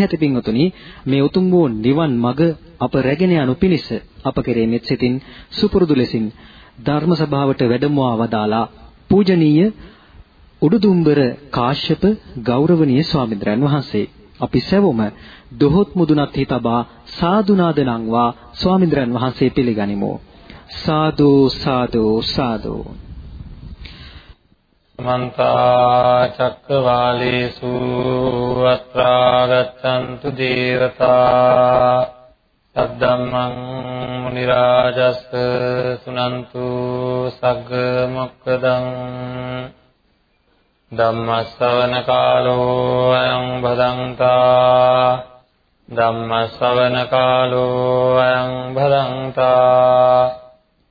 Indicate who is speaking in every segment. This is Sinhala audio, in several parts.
Speaker 1: සදහැති පින්වතුනි මේ උතුම් වූ නිවන් මඟ අප රැගෙන යනු පිණිස අප කෙරේ මෙත් සිතින් සුපුරුදු ලෙසින් ධර්ම සභාවට වැඩමවා වදාලා පූජනීය උඩුදුම්බර කාශ්‍යප ගෞරවනීය ස්වාමීන් වහන්සේ. අපි සැවොම දොහොත් මුදුනත් හිතබා සාදුනාද නංවා ස්වාමීන් වහන්සේ පිළිගනිමු. සාදු සාදු සාදු.
Speaker 2: මන්ත චක්කවාලේසු අත්‍රා ගච්ඡන්තු දේවතා සද්දම්මං මුනි රාජස් සුනන්තු සග්ග මොක්කදං ධම්මස්සවන කාලෝ අයං භදංතා ධම්මස්සවන කාලෝ අයං භදංතා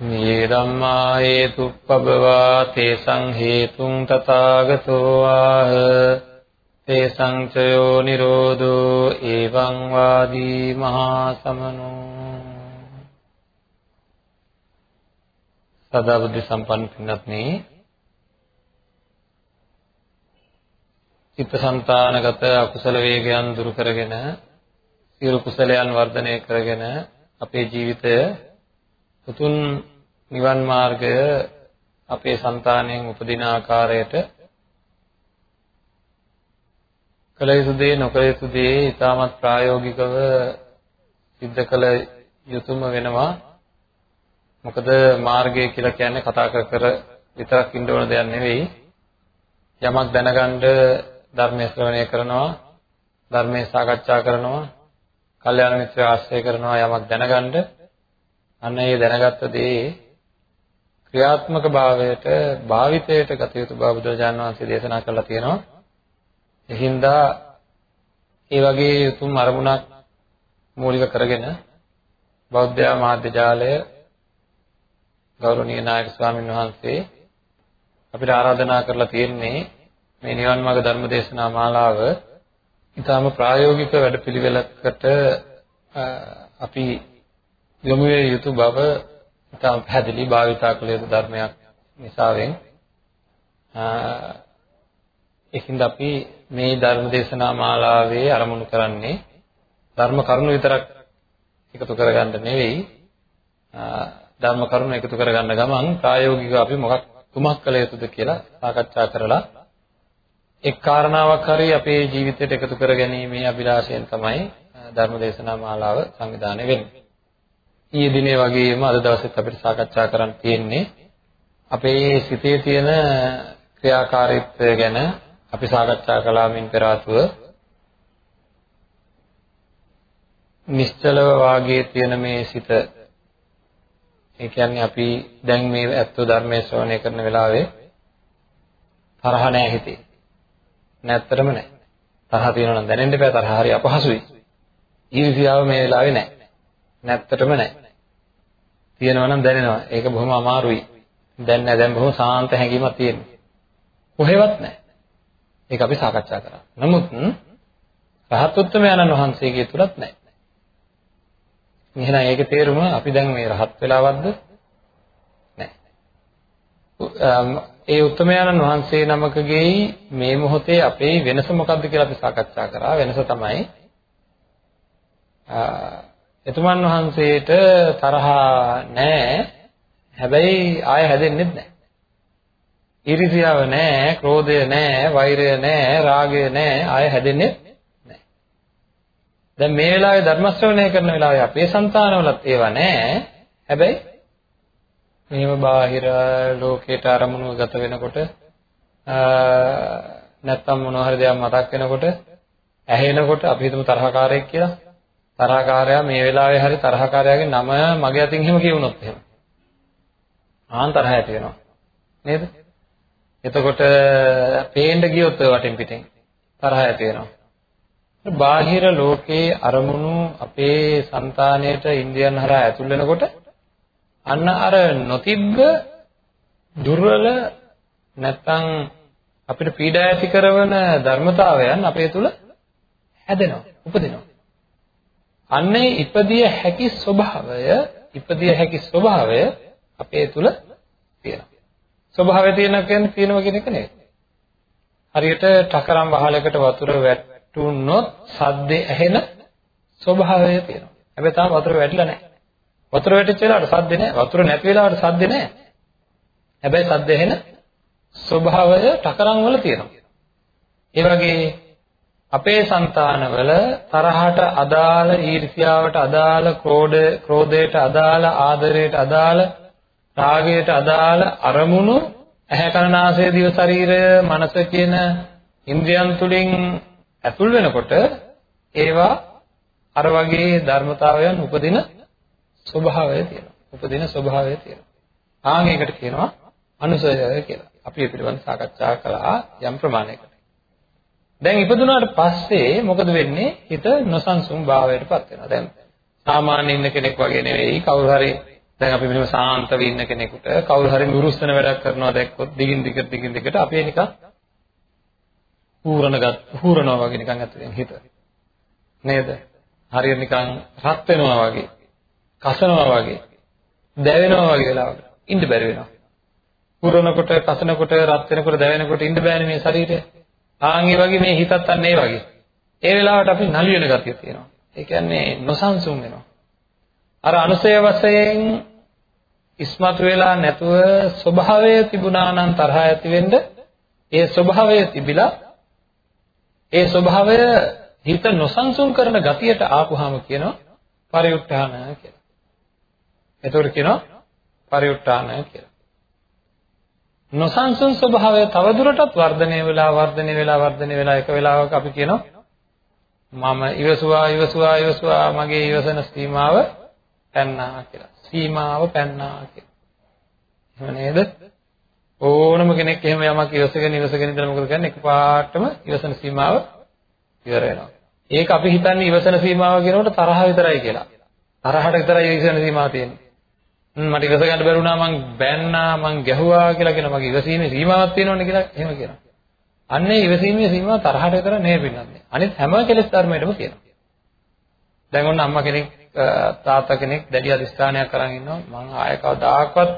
Speaker 2: මේ ධම්මා හේතුප්පබවා තේසං හේතුං තථාගතෝ ආහ. තේසං චයෝ නිරෝධෝ එවං වාදී මහා සමනෝ සදා බුද්ධ සම්පන්න පින්වත්නි චිත්තසංතානගත අකුසල වේගයන් දුරු කරගෙන සියලු කුසලයන් වර්ධනය කරගෙන අපේ ජීවිතය උතුම් නිවන් මාර්ගය අපේ సంతාණයෙන් උපදින ආකාරයට කළ යුතු දේ නොකළ යුතු දේ ඉතාමත් ප්‍රායෝගිකව සිද්ධ කළ යුතුම වෙනවා. මොකද මාර්ගය කියලා කියන්නේ කතා කර කර විතරක් ඉන්න ඕන දෙයක් නෙවෙයි. යමක් දැනගන්න ධර්මයේ ශ්‍රවණය කරනවා ධර්මයේ සාකච්ඡා කරනවා කල්යාණ මිත්‍ර ආශ්‍රය කරනවා යමක් දැනගන්න. අන්න ඒ දැනගත්ත දේ ක්‍රියාත්මක භාවයට භාවිතයට ගත යුතු බව බුදුරජාණන් වහන්සේ දේශනා කළා තියෙනවා. එහින්දා ඒ වගේ උතුම් අරමුණක් මූලික කරගෙන බෞද්ධ මාධ්‍ය ජාලය ගෞරවනීය නායක ස්වාමීන් වහන්සේ අපිට ආරාධනා කරලා තියෙන්නේ මේ නිවන් මාර්ග ධර්ම දේශනා මාලාව ඊටාම ප්‍රායෝගික වැඩපිළිවෙලකට අපි යොමු විය යුතු බව ඊටාම පැහැදිලි භාවිතා කළ යුතු ධර්මයක් නිසාවෙන් ඒකින්ද අපි මේ ධර්ම දේශනා මාලාවේ ආරමුණු කරන්නේ ධර්ම කරුණු විතරක් එකතු කරගන්න නෙවෙයි ධර්ම කරුණු එකතු කරගන්න ගමන් ප්‍රායෝගිකව අපි මොකක් කුමක් කළ යුතුද කියලා සාකච්ඡා කරලා එක් කාරණාවක් හරි අපේ ජීවිතයට එකතු කර ගැනීමේ අභිලාෂයෙන් තමයි ධර්ම දේශනා මාලාව සංවිධානය වෙන්නේ. ඊයේ දිනේ වගේම අද දවසෙත් අපිට සාකච්ඡා කරන්න තියෙන්නේ අපේ සිතේ තියෙන ක්‍රියාකාරීත්වය ගැන අපි සාකච්ඡා කළා මින් පෙර ආතුව නිශ්චලව වාගේ තියෙන මේ සිත ඒ කියන්නේ අපි දැන් මේ ඇත්ත ධර්මයේ ශ්‍රවණය කරන වෙලාවේ තරහ නැහැ හිතේ. නැත්තරම නැහැ. තරහ තියෙනවා නම් දැනෙන්න එපා තරහ හරි අපහසුයි. ඊර්ෂ්‍යාව මේ වෙලාවේ නැහැ. නැත්තටම නැහැ. තියෙනවා නම් දැනෙනවා. ඒක බොහොම අමාරුයි. දැන් නැහැ. දැන් බොහොම සාන්ත හැඟීමක් තියෙනවා. කොහෙවත් නැහැ. ඒක අපි සාකච්ඡා කරා. නමුත් රහත් උත්තමයන්න් වහන්සේගේ තුලත් නැහැ. එහෙනම් ඒකේ තේරුම අපි දැන් මේ රහත් වෙලාවක්ද? නැහැ. ඒ උත්තමයන්න් වහන්සේ නමකගේ මේ මොහොතේ අපේ වෙනස මොකක්ද කියලා අපි සාකච්ඡා කරා. වෙනස තමයි එතුමන් වහන්සේට තරහ නැහැ. හැබැයි ආය හැදෙන්නෙත් නැහැ. ඊර්ෂ්‍යාව නැහැ, ක්‍රෝධය නැහැ, වෛරය නැහැ, රාගය නැහැ, ආය හැදෙන්නේ නැහැ. දැන් මේ වෙලාවේ ධර්ම ශ්‍රවණය කරන වෙලාවේ අපේ సంతානවලත් ඒවා නැහැ. හැබැයි මෙහෙම බාහිර ලෝකයට අරමුණු ගත වෙනකොට නැත්තම් මොනවා හරි දෙයක් මතක් වෙනකොට ඇහෙනකොට අපි හිතමු තරහකාරයෙක් කියලා තරහකාරයා මේ වෙලාවේ හරි තරහකාරයාගේ නම මගේ අතින් එහෙම කියවුනොත් එහෙම. ආන් තරහ ඇති වෙනවා. නේද? එතකොට පේන්න ගියොත් ඔය වටින් පිටින් තරහ ඇති වෙනවා. බාහිර ලෝකයේ අරමුණු අපේ సంతාණයට ඉන්ද්‍රියන් හරහා ඇතුල් වෙනකොට අන්න අර නොතිබ්බ දුර්වල නැත්තම් අපිට පීඩා ඇති කරන ධර්මතාවයන් අපේ තුල හැදෙනවා උපදිනවා. අන්නේ ඉපදිය හැකි ස්වභාවය ඉපදිය හැකි ස්වභාවය අපේ තුල තියෙනවා ස්වභාවය තියෙනවා කියන්නේ තියෙනවා කියන එක නෙවෙයි හරියට ටකරම් වහලකට වතුර වැටුනොත් සද්දේ ඇහෙන ස්වභාවය තියෙනවා. හැබැයි තාම වතුර වැටිලා නැහැ. වතුර වැටිච්ච වෙලාවට සද්දේ නැහැ. වතුර නැති වෙලාවට සද්දේ නැහැ. හැබැයි සද්ද ඇහෙන ස්වභාවය ටකරම් වල තියෙනවා. ඒ වගේ අපේ సంతානවල තරහට අදාළ ඊර්ෂ්‍යාවට අදාළ ක්‍රෝධ ක්‍රෝධයට අදාළ ආදරයට අදාළ රාගයට අදාළ අරමුණු ඇහැ කන නාසය දිව ශරීරය මනස කියන ඉන්ද්‍රියන් තුලින් ඇතුල් වෙනකොට ඒවා අර වගේ ධර්මතාවයන් උපදින ස්වභාවය තියෙනවා. උපදින ස්වභාවය තියෙනවා. ආන් ඒකට කියනවා අනුසය කියලා. අපි ඒ පිළිබඳව සාකච්ඡා කළා යම් ප්‍රමාණයකට. දැන් ඉපදුනාට පස්සේ මොකද වෙන්නේ? හිත නොසන්සුන් භාවයටපත් වෙනවා. දැන් සාමාන්‍ය ඉන්න කෙනෙක් වගේ නෙවෙයි. කවුරු හරි දැන් අපි මෙහෙම සාන්තව ඉන්න කෙනෙකුට කවුරු හරි නුරුස්සන වැඩක් කරනවා දැක්කොත් දිගින් දිගට දිගින් දිගට අපේ නිකන් හූරනගත් හූරනවා වගේ නිකන් ඇතුලෙන් හිත. නේද? හරියට නිකන් රත් වෙනවා වගේ කසනවා වගේ දැවෙනවා වගේ වෙලාවකට ඉන්න බැරි වෙනවා. හූරනකොට කසනකොට රත් වෙනකොට දැවෙනකොට ඉන්න බෑනේ මේ ශරීරය. ආන් ඒ වගේ මේ හිතත් අන්න ඒ වගේ ඒ වෙලාවට අපි නලියන ගතිය තියෙනවා ඒ කියන්නේ නොසන්සුන් වෙනවා අර අනුසය වශයෙන් ඉස්මතු වෙලා නැතුව ස්වභාවය තිබුණා නම් තරහ ඇති වෙන්න ඒ ස්වභාවය තිබිලා ඒ ස්වභාවය හිත නොසන්සුන් කරන ගතියට ආපුහම කියනවා පරිඋත්ථාන කියලා. එතකොට කියනවා පරිඋත්ථාන කියලා. නොසන්සුන් ස්වභාවය තවදුරටත් වර්ධනය වෙලා වර්ධනය වෙලා වර්ධනය වෙලා එක වෙලාවක අපි කියනවා මම ඉවසුවා ඉවසුවා ඉවසුවා මගේ ඉවසන සීමාව පැන්නා කියලා. සීමාව පැන්නා කියලා. එහෙම නේද? ඕනම කෙනෙක් එහෙම යමක් ඉවසගෙන ඉවසගෙන ඉඳලා මොකද කරන්නේ? එකපාරටම ඉවසන සීමාව ඉවර වෙනවා. ඒක අපි හිතන්නේ ඉවසන සීමාව කියනකොට තරහ විතරයි කියලා. තරහට විතරයි ඉවසන සීමාව තියෙන්නේ. මට ඉවස ගන්න බැරි වුණා මං බැන්නා මං ගැහුවා කියලා කියන මගේ ඉවසීමේ සීමාවක් තියෙනවනේ කියලා එහෙම කියනවා. අන්නේ ඉවසීමේ සීමාව තරහට විතර නෙවෙයි පින්නන්නේ. අනිත් හැම කෙලෙස් ධර්මයකටම තියෙනවා. දැන් ඔන්න අම්මා කෙනෙක් තාත්තා කෙනෙක් දැඩි අධිෂ්ඨානයක් කරන් ඉන්නවා මං ආය කවදාකවත්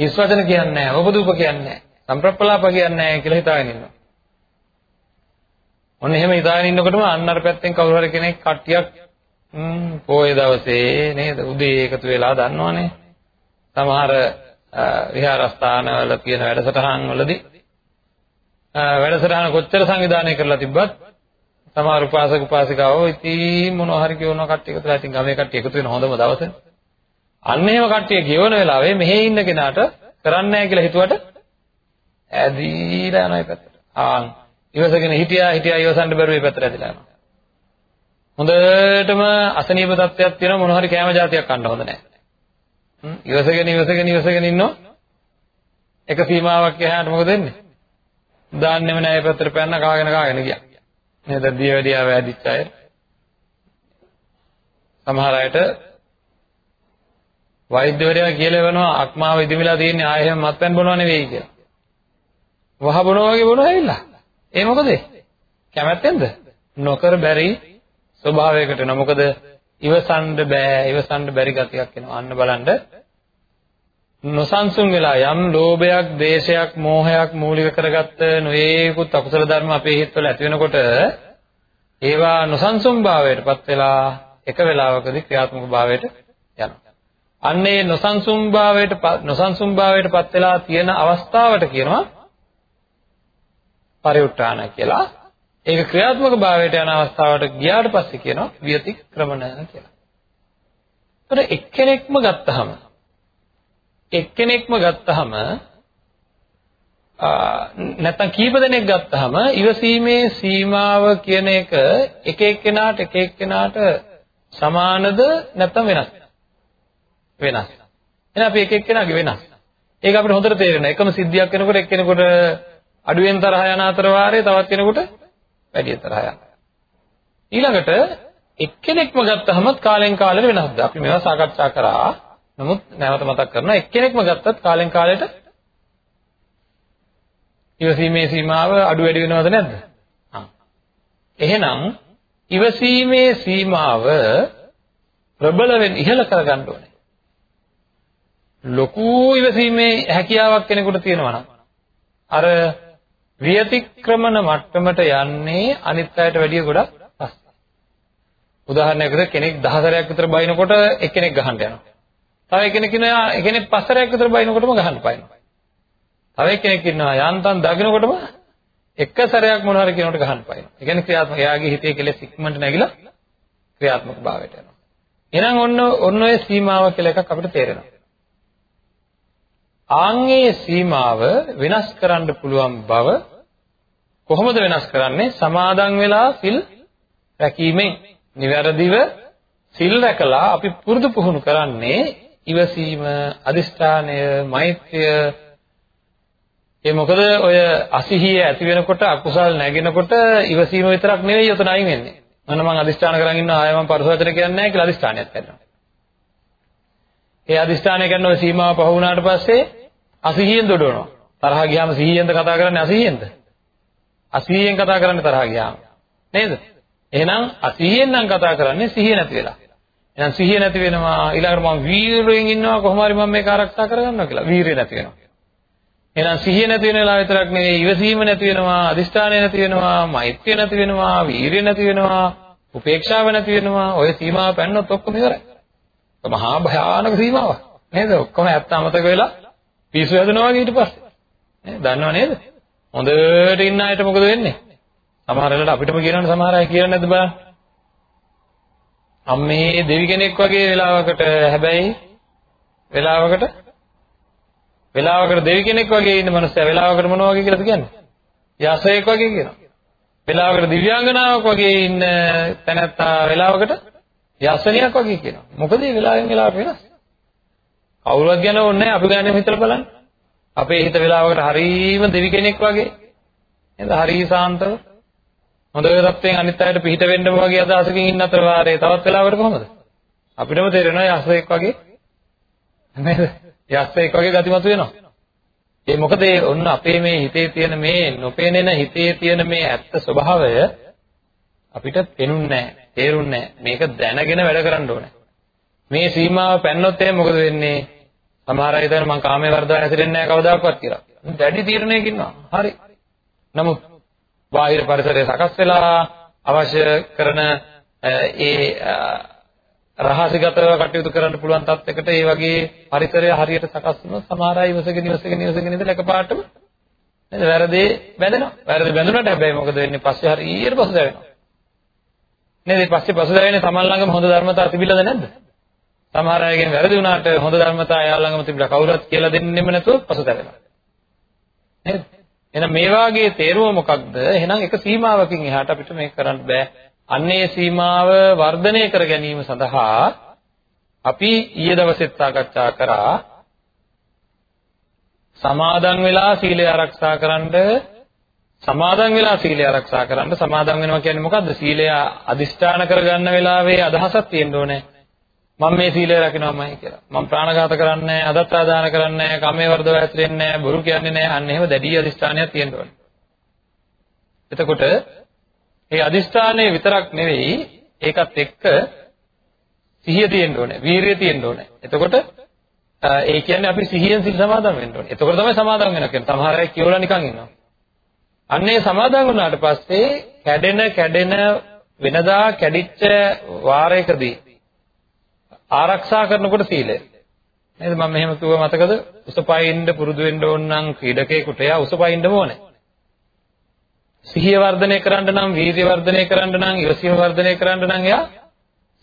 Speaker 2: හිස් වචන කියන්නේ නැහැ ඕපදූප කියන්නේ නැහැ සම්ප්‍රප්පලාප කියන්නේ නැහැ කියලා හිතාගෙන ඉන්නවා ඔන්න එහෙම හිතාගෙන ඉන්නකොටම අන්න අර පැත්තෙන් කවුරු හරි කෙනෙක් කට්ටියක් පොයේ දවසේ නේද උදේ එකතු වෙලා දන්නවනේ සමහර විහාරස්ථානවල තියෙන වැඩසටහන් වලදී වැඩසටහන කොච්චර සංවිධානය කරලා තිබ්බත් සමහර උපාසක උපාසිකාවෝ ඉතින් මොනවා හරි කියනවා කට්ටිය එකතු වෙලා ඉතින් ගමේ කට්ටිය එකතු වෙන හොඳම දවසේ. අන්න එහෙම කට්ටිය කියවන වෙලාවේ මෙහි ඉන්න කෙනාට කරන්නේ නැහැ කියලා හිතුවට ඇදීලා යනවා ඒ පැත්තට. ආන් ඉවසගෙන හිටියා හිටියා ඉවසන්න බැරුව ඒ පැත්තට ඇදලා යනවා. හොඳටම අසනීප තත්ත්වයක් තියෙන මොනවා හරි කැම જાතියක් කන්න හොඳ නැහැ. ඉවසගෙන ඉවසගෙන ඉවසගෙන ඉන්නෝ එක සීමාවක් එහාට මොකද වෙන්නේ? දාන්නෙම නැහැ ඒ පැත්තට පැන්න කාගෙන කාගෙන ගියා. නේද දියවැඩියා වැදිච්ච අය සමහර අයට වෛද්‍යවරයා කියලා වෙනවා අක්මාව ඉදිමිලා තියෙන්නේ ආයෙ හැම මත්පැන් බොනව නෙවෙයි කියලා. වහ බොනවා වගේ බොනවා ඇවිල්ලා. ඒ මොකද? කැමැත්තෙන්ද? නොකර බැරි ස්වභාවයකට නෝ මොකද ඉවසන්න බෑ ඉවසන්න බැරි ගතියක් එනවා. අන්න බලන්න නොසන්සුන් වෙලා යම් ලෝභයක්, දේශයක්, මෝහයක් මූලික කරගත්ත නොයේකුත් අකුසල ධර්ම අපේ හිතවල ඇති වෙනකොට ඒවා නොසන්සුන් භාවයටපත් වෙලා එක වෙලාවකදී ක්‍රියාත්මක භාවයට යනවා. අන්නේ නොසන්සුන් භාවයට නොසන්සුන් භාවයටපත් වෙලා තියෙන අවස්ථාවට කියනවා පරිඋත්‍රාණ කියලා. ඒක ක්‍රියාත්මක භාවයට යන අවස්ථාවට ගියාට පස්සේ කියනවා විතික්‍රමණ කියලා. ඒතර එක්කෙනෙක්ම ගත්තහම එක්කෙනෙක්ම ගත්තහම නැත්තම් කීප දෙනෙක් ගත්තහම ඉවසීමේ සීමාව කියන එක එක එක්කෙනාට එක එක්කෙනාට සමානද නැත්තම් වෙනස්? වෙනස්. එහෙනම් අපි එක එක්කෙනාගේ වෙනස්. ඒක අපිට හොඳට තේරෙනවා. එකම සිද්ධියක් වෙනකොට එක්කෙනෙකුට අඩුවෙන් තරහ යන අතර වාරේ තවත් කෙනෙකුට වැඩි තරහ යනවා ඊළඟට එක්කෙනෙක්ම ගත්තහම කාලෙන් කාලෙට වෙනස්ද? අපි මේවා සාකච්ඡා කරා. නමුත් නැවත මතක් කරනවා එක්කෙනෙක්ම ගත්තත් කාලෙන් කාලෙට ඉවසීමේ සීමාව අඩු වැඩි වෙනවද නැද්ද? එහෙනම් ඉවසීමේ සීමාව ප්‍රබල වෙන්න ඉහළ කරගන්න ඕනේ. ලොකු ඉවසීමේ හැකියාවක් කෙනෙකුට තියෙනවා නම් අර විතික්‍රමන මට්ටමට යන්නේ අනිත් අයට වැඩිය ගොඩක් පස්සේ. උදාහරණයකට කෙනෙක් දහසරයක් විතර බයිනකොට එක්කෙනෙක් ගහන්න යනවා. තව එක්කෙනෙක් ඉන්නවා එක්කෙනෙක් පස්සරයක් විතර බයිනකොටම ගහන්න පයින්නවා. තව එක්කෙනෙක් ඉන්නවා යන්තම් දකින්නකොටම එක සැරයක් මොන හරි කෙනෙකුට ගහන්න පයින්නවා. ඒ කියන්නේ ක්‍රියාත්මක. එයාගේ හිතේ කෙලෙස් ඉක්මනට නැగిලා ක්‍රියාත්මක භාවයට යනවා. එහෙනම් ඔන්න ඔන්න ඔය සීමාව කියලා එකක් අපිට තේරෙනවා. ආන්ගේ සීමාව වෙනස් කරන්න පුළුවන් බව කොහොමද වෙනස් කරන්නේ? සමාදන් වෙලා සිල් රැකීමෙන්. නිවැරදිව සිල් රැකලා අපි පුරුදු පුහුණු කරන්නේ ඉවසීම, අදිෂ්ඨානය, මෛත්‍රිය ඒ මොකද ඔය අසිහිය ඇති වෙනකොට අකුසල් නැගෙනකොට ඉවසීම විතරක් නෙවෙයි උතන අයින් වෙන්නේ. මම මම අදිෂ්ඨාන කරන් ඉන්නවා ආයෙ මම පරිසවචන කියන්නේ නැහැ කියලා අදිෂ්ඨානයක් කරනවා. ඒ අදිෂ්ඨානය කරන ඔය සීමාව පහ වුණාට පස්සේ අසිහියෙන් දොඩවනවා. තරහ ගියාම සිහියෙන්ද කතා කරන්නේ අසිහියෙන්ද? අසිහියෙන් කතා කරන්නේ තරහ ගියාම. නේද? එහෙනම් අසිහියෙන් නම් කතා කරන්නේ සිහිය නැති වෙලා. එහෙනම් සිහිය නැති වෙනවා ඊළඟට මම වීරයෙන් ඉන්නවා කොහොම හරි මම මේක ආරක්ෂා කරගන්නවා කියලා. වීරිය නැති වෙනවා. එහෙනම් සිහිය නැති වෙන වෙලාව විතරක් නෙවෙයි ඉවසීම නැති වෙනවා, අදිෂ්ඨානය නැති වෙනවා, මෛත්‍රිය නැති වෙනවා, වීරිය නැති වෙනවා, උපේක්ෂාව නැති වෙනවා. ඔය සීමාව පැන්නොත් ඔක්කොම ඉවරයි. මහා භයානක සීමාවක්. නේද? ඔක්කොම ඇත්ත අමතක වෙලා පිස්සු හැදෙනවා වගේ ඊට පස්සේ. නේද? දන්නව නේද? හොඳට ඉන්න අයට මොකද වෙන්නේ? සමහර වෙලාවට අපිටම කියනවනේ සමහර අය කියලා නැද්ද බලන්න. අම්මේ දෙවි කෙනෙක් වගේ වෙලාවකට හැබැයි වෙලාවකට වෙලාවකට දෙවි කෙනෙක් වගේ ඉන්න මනුස්සයා වෙලාවකට මොනවා වගේ කියලාද කියන්නේ? යසයෙක් වගේ කියනවා. වෙලාවකට දිව්‍යාංගනාවක් වගේ ඉන්න තැනැත්තා වෙලාවකට යසනියක් වගේ කියනවා. මොකද මේ වෙලාවෙන් වෙලාවට වෙනස්. කවුරුවත් ගැන ඕනේ නැහැ අපි ගැනම හිතලා බලන්න. අපේ හිත වෙලාවකට හරීම දෙවි කෙනෙක් වගේ නේද? හරී සාන්තව හොඳ තත්ත්වයෙන් අනිත් අයට පිහිට වෙන්න වගේ අදහසකින් ඉන්න අතර වාරේ තවත් වෙලාවකට කොහොමද? අපිටම තේරෙනවා යසයෙක් වගේ නේද? යස්සෙක් වගේ ගතිමතු වෙනවා. ඒ මොකද ඒ ඔන්න අපේ මේ හිතේ තියෙන මේ නොපෙනෙන හිතේ තියෙන මේ ඇත්ත ස්වභාවය අපිට පෙනුන්නේ නැහැ, තේරුන්නේ නැහැ. මේක දැනගෙන වැඩ කරන්න ඕනේ. මේ සීමාව පැන්නොත් එහෙනම් මොකද වෙන්නේ? සමහර අය හිතන මං කාමයේ වර්ධව හැසිරෙන්නේ නැහැ කවදාකවත් කියලා. දැඩි තීරණයක ඉන්නවා. හරි. නමුත් බාහිර පරිසරය සකස් වෙලා අවශ්‍ය කරන ඒ රහසිගතව කටයුතු කරන්න පුළුවන් තත්යකට ඒ වගේ පරිසරය හරියට සකස් වුණොත් සමහර අය ඉවසගෙන ඉවසගෙන ඉවසගෙන ඉඳලා එකපාරටම නේද වැරදේ බැඳෙනවා. වැරදි බැඳුනට හැබැයි මොකද වෙන්නේ? පස්සේ හරියට පසුදැවෙනවා. නේද? පස්සේ පසුදැවෙන්නේ තමන් ළඟම හොඳ ධර්මතා තිබිලාද නැද්ද? සමහර අයගෙන් වැරදි වුණාට හොඳ ධර්මතා එයා ළඟම තිබිලා කවුරුත් කියලා දෙන්නෙම නැතුව පසුදැවෙනවා. නේද? එහෙනම් මේ වාගේ තේරුම මොකක්ද? එහෙනම් එක සීමාවකින් එහාට අපිට මේක කරන්න බෑ. අන්නේ සීමාව වර්ධනය කර ගැනීම සඳහා අපි ඊයේ දවසෙත් සාකච්ඡා කරා සමාදන් වෙලා සීලය ආරක්ෂා කරන්න සමාදන් වෙලා සීලය ආරක්ෂා කරන්න සමාදන් වෙනවා කියන්නේ මොකද්ද සීලය අදිෂ්ඨාන කරගන්න වෙලාවේ අදහසක් තියෙන්න ඕනේ මම මේ සීලය රකින්නමයි කියලා මම ප්‍රාණඝාත කරන්නේ නැහැ අදත්තාදාන කරන්නේ නැහැ කම්මේ වර්ධව ඇතුලෙන්නේ නැහැ බොරු කියන්නේ නැහැ අන්න එහෙම දැඩි අදිෂ්ඨානයක් තියෙන්න ඕනේ එතකොට ඒ අදිෂ්ඨානය විතරක් නෙවෙයි ඒකත් එක්ක සිහිය තියෙන්න ඕනේ, වීරිය තියෙන්න ඕනේ. එතකොට ඒ කියන්නේ අපි සිහියෙන් සිල් සමාදන් වෙන්න ඕනේ. එතකොට තමයි සමාදන් වෙනවා කියන්නේ. සමහර අය කියවලා නිකන් ඉන්නවා. අන්නේ සමාදන් වුණාට පස්සේ කැඩෙන කැඩෙන වෙනදා කැඩිච්ච වාරයකදී ආරක්ෂා කරනකොට සීලය. නේද මම මෙහෙම කිව්ව මතකද? උසපයින්ද පුරුදු වෙන්න ඕන නම් ක්‍රීඩකයෙකුට එයා උසපයින්දම ඕනේ. සිහිය වර්ධනය කරන්න නම් වීර්ය වර්ධනය කරන්න නම් ඉවසීම වර්ධනය කරන්න නම් එයා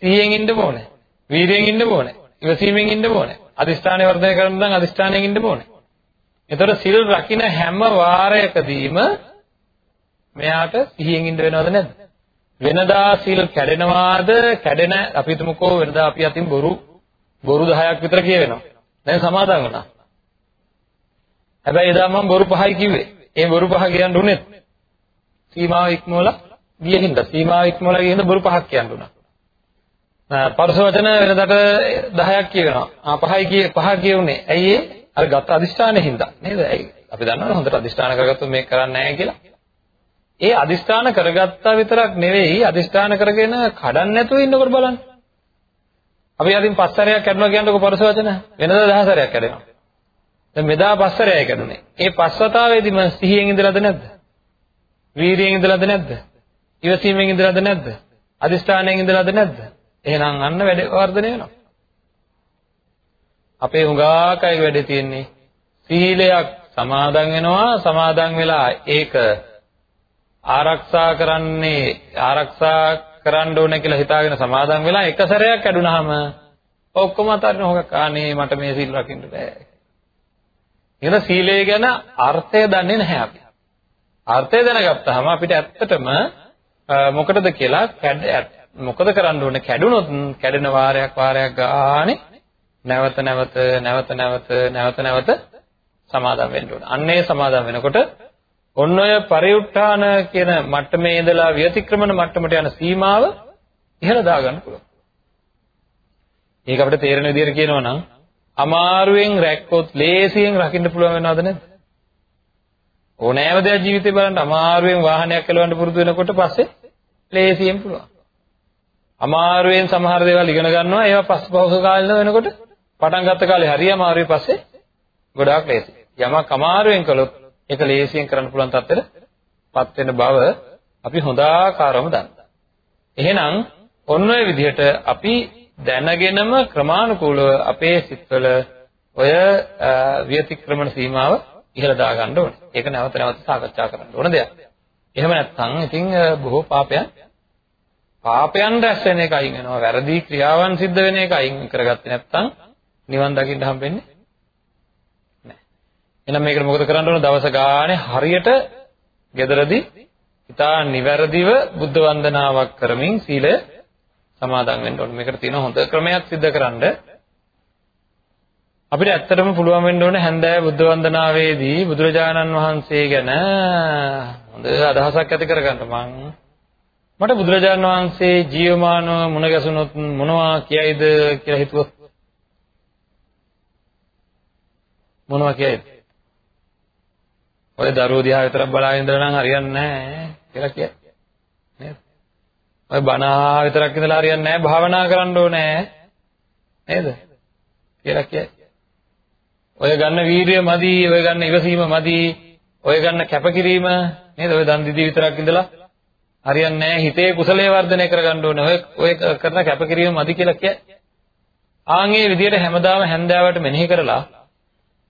Speaker 2: සිහියෙන් ඉන්න ඕනේ. වීර්යයෙන් ඉන්න ඕනේ. ඉවසීමෙන් ඉන්න ඕනේ. අදිස්ථානය වර්ධනය කරන්න නම් අදිස්ථානයෙන් ඉන්න ඕනේ. එතකොට සිල් රකින්න හැම වාරයකදීම මෙයාට සිහියෙන් ඉන්න වෙනවද නැද්ද? වෙනදා සිල් කැඩෙනවාද කැඩෙන අපි හිතමුකෝ වෙනදා අපි අතින් බොරු බොරු 10ක් විතර කියවෙනවා. දැන් සමාදන් වුණා. හැබැයි එදා මම බොරු පහයි කිව්වේ. ඒ බොරු පහ කියන්න උනේත් සීමාව ඉක්මවලා ගිය හින්දා සීමාව ඉක්මවලා ගිය හින්දා බොරු පහක් කියන්න උනා. පරස වචන වෙනදට 10ක් කියනවා. ආ පහයි කිය පහ කියුනේ. ඇයි ඒ? අර ගත අදිෂ්ඨානෙ හින්දා. නේද? ඇයි? අපි දන්නවනේ හොඳට අදිෂ්ඨාන කරගත්තොත් මේක කරන්නේ නැහැ කියලා. ඒ අදිෂ්ඨාන කරගත්තා විතරක් නෙවෙයි අදිෂ්ඨාන කරගෙන කඩන්න නැතුව ඉන්නකොට බලන්න. අපි අදින් පස්සරයක් කැඩනවා කියනකොට පරස වචන වෙනදා දහසරයක් කැඩෙනවා. දැන් මෙදා පස්සරයයි කැඩුනේ. ඒ පස්වතාවේදීම සිහියෙන් ඉඳලාද නැද්ද? වීරියෙන් ඉඳලාද නැද්ද? ඉවසීමෙන් ඉඳලාද නැද්ද? අදිෂ්ඨානයෙන් ඉඳලාද නැද්ද? එහෙනම් අන්න වැඩ වර්ධනය වෙනවා. අපේ හුඟාක් අය වැඩේ තියෙන්නේ සීලයක් සමාදන් වෙනවා සමාදන් වෙලා ඒක ආරක්ෂා කරන්නේ ආරක්ෂා කරන්න ඕනේ කියලා හිතාගෙන සමාදන් වෙලා එක සැරයක් කැඩුනහම ඔක්කොම අතරින් හොගක් අනේ මට මේ සීල් රකින්න බෑ. එහෙනම් සීලය ගැන අර්ථය දන්නේ නැහැ අපි. අර්ථය දැනගත්තාම අපිට ඇත්තටම මොකටද කියලා මොකද කරන්න ඕනේ කැඩුනොත් කැඩෙන වාරයක් වාරයක් ගානේ නැවත නැවත නැවත නැවත නැවත නැවත සමාදම් වෙන්න ඕනේ. අන්නේ සමාදම් වෙනකොට ඔන්න ඔය පරිඋත්ථාන කියන මට්ටමේ ඉඳලා ව්‍යතික්‍රමන මට්ටමට යන සීමාව ඉහළ දාගන්න පුළුවන්. මේක අපිට තේරෙන විදිහට කියනවා නම් අමාරුවෙන් රැක්කොත් ලේසියෙන් රකින්න පුළුවන් වෙනවද නැද්ද? ඕනෑම දෙයක් ජීවිතේ බලන්න අමාරුවෙන් වාහනයක් එලවන්න පුරුදු වෙනකොට පස්සේ ලේසියෙන් පුළුවන්. අමාරුවෙන් සමහර දේවල් ඉගෙන ගන්නවා ඒවා පස්පහසු කාලේ වෙනකොට පටන් ගත්ත කාලේ හරිය අමාරුයි පස්සේ ගොඩාක් ලේසි. යමක් අමාරුවෙන් කළොත් ඒක ලේසියෙන් කරන්න පුළුවන් තත්ත්වෙටපත් වෙන බව අපි හොඳාකාරවම දන්නවා. එහෙනම් ඔන්න ඔය විදිහට අපි දැනගෙනම ක්‍රමානුකූලව අපේ සිත්වල ඔය විතික්‍රමණ සීමාව ඉහළ දා ගන්න ඕනේ. ඒක නැවත නැවත සාකච්ඡා කරන්න ඕන දෙයක්. එහෙම නැත්නම් ඉතින් බොහෝ පාපයන් පාපයන් රැස් වෙන එක අයින් වෙනවා. වැරදි ක්‍රියාවන් සිද්ධ වෙන එක අයින් කරගත්තේ නැත්නම් නිවන් දකින්න හම්බෙන්නේ නැහැ. එහෙනම් මේකට මොකද කරන්න ඕන? දවස ගානේ හරියට gederදී ඉතා නිවැරදිව බුද්ධ වන්දනාවක් කරමින් සීලය සමාදන් වෙන්න ඕනේ. මේකට තියෙන හොඳ ක්‍රමයක් सिद्ध කරන්න. අපිට ඇත්තටම පුළුවන් වෙන්න ඕනේ හැන්දෑව බුද්ධ වන්දනාවේදී බුදුරජාණන් වහන්සේ ගැන හොඳ අදහසක් ඇති කරගන්න මං මට බුදුරජාණන් වහන්සේ ජීවමානව මුණ ගැසුනොත් මොනවා කියයිද කියලා හිතුවොත් මොනවා කියයිද? ඔය දරුවෝ දිහා විතරක් බලාගෙන ඉඳලා නම් හරියන්නේ නැහැ කියලා කියයි. නේද? ඔය බණ විතරක් ඉඳලා හරියන්නේ නැහැ භාවනා කරන්න ඕනේ නේද? කියලා කියයි. ඔය ගන්න වීරිය මදි, ඔය ගන්න ඉවසීම මදි, ඔය ගන්න කැපකිරීම නේද? ඔය දන් දීදී විතරක් ඉඳලා හරියන්නේ නැහැ. හිතේ කුසලයේ වර්ධනය කරගන්න ඕනේ. ඔය ඔය කරන කැපකිරීම මදි කියලා කියයි. ආන්ගේ විදියට හැමදාම හැන්දෑවට මෙනෙහි කරලා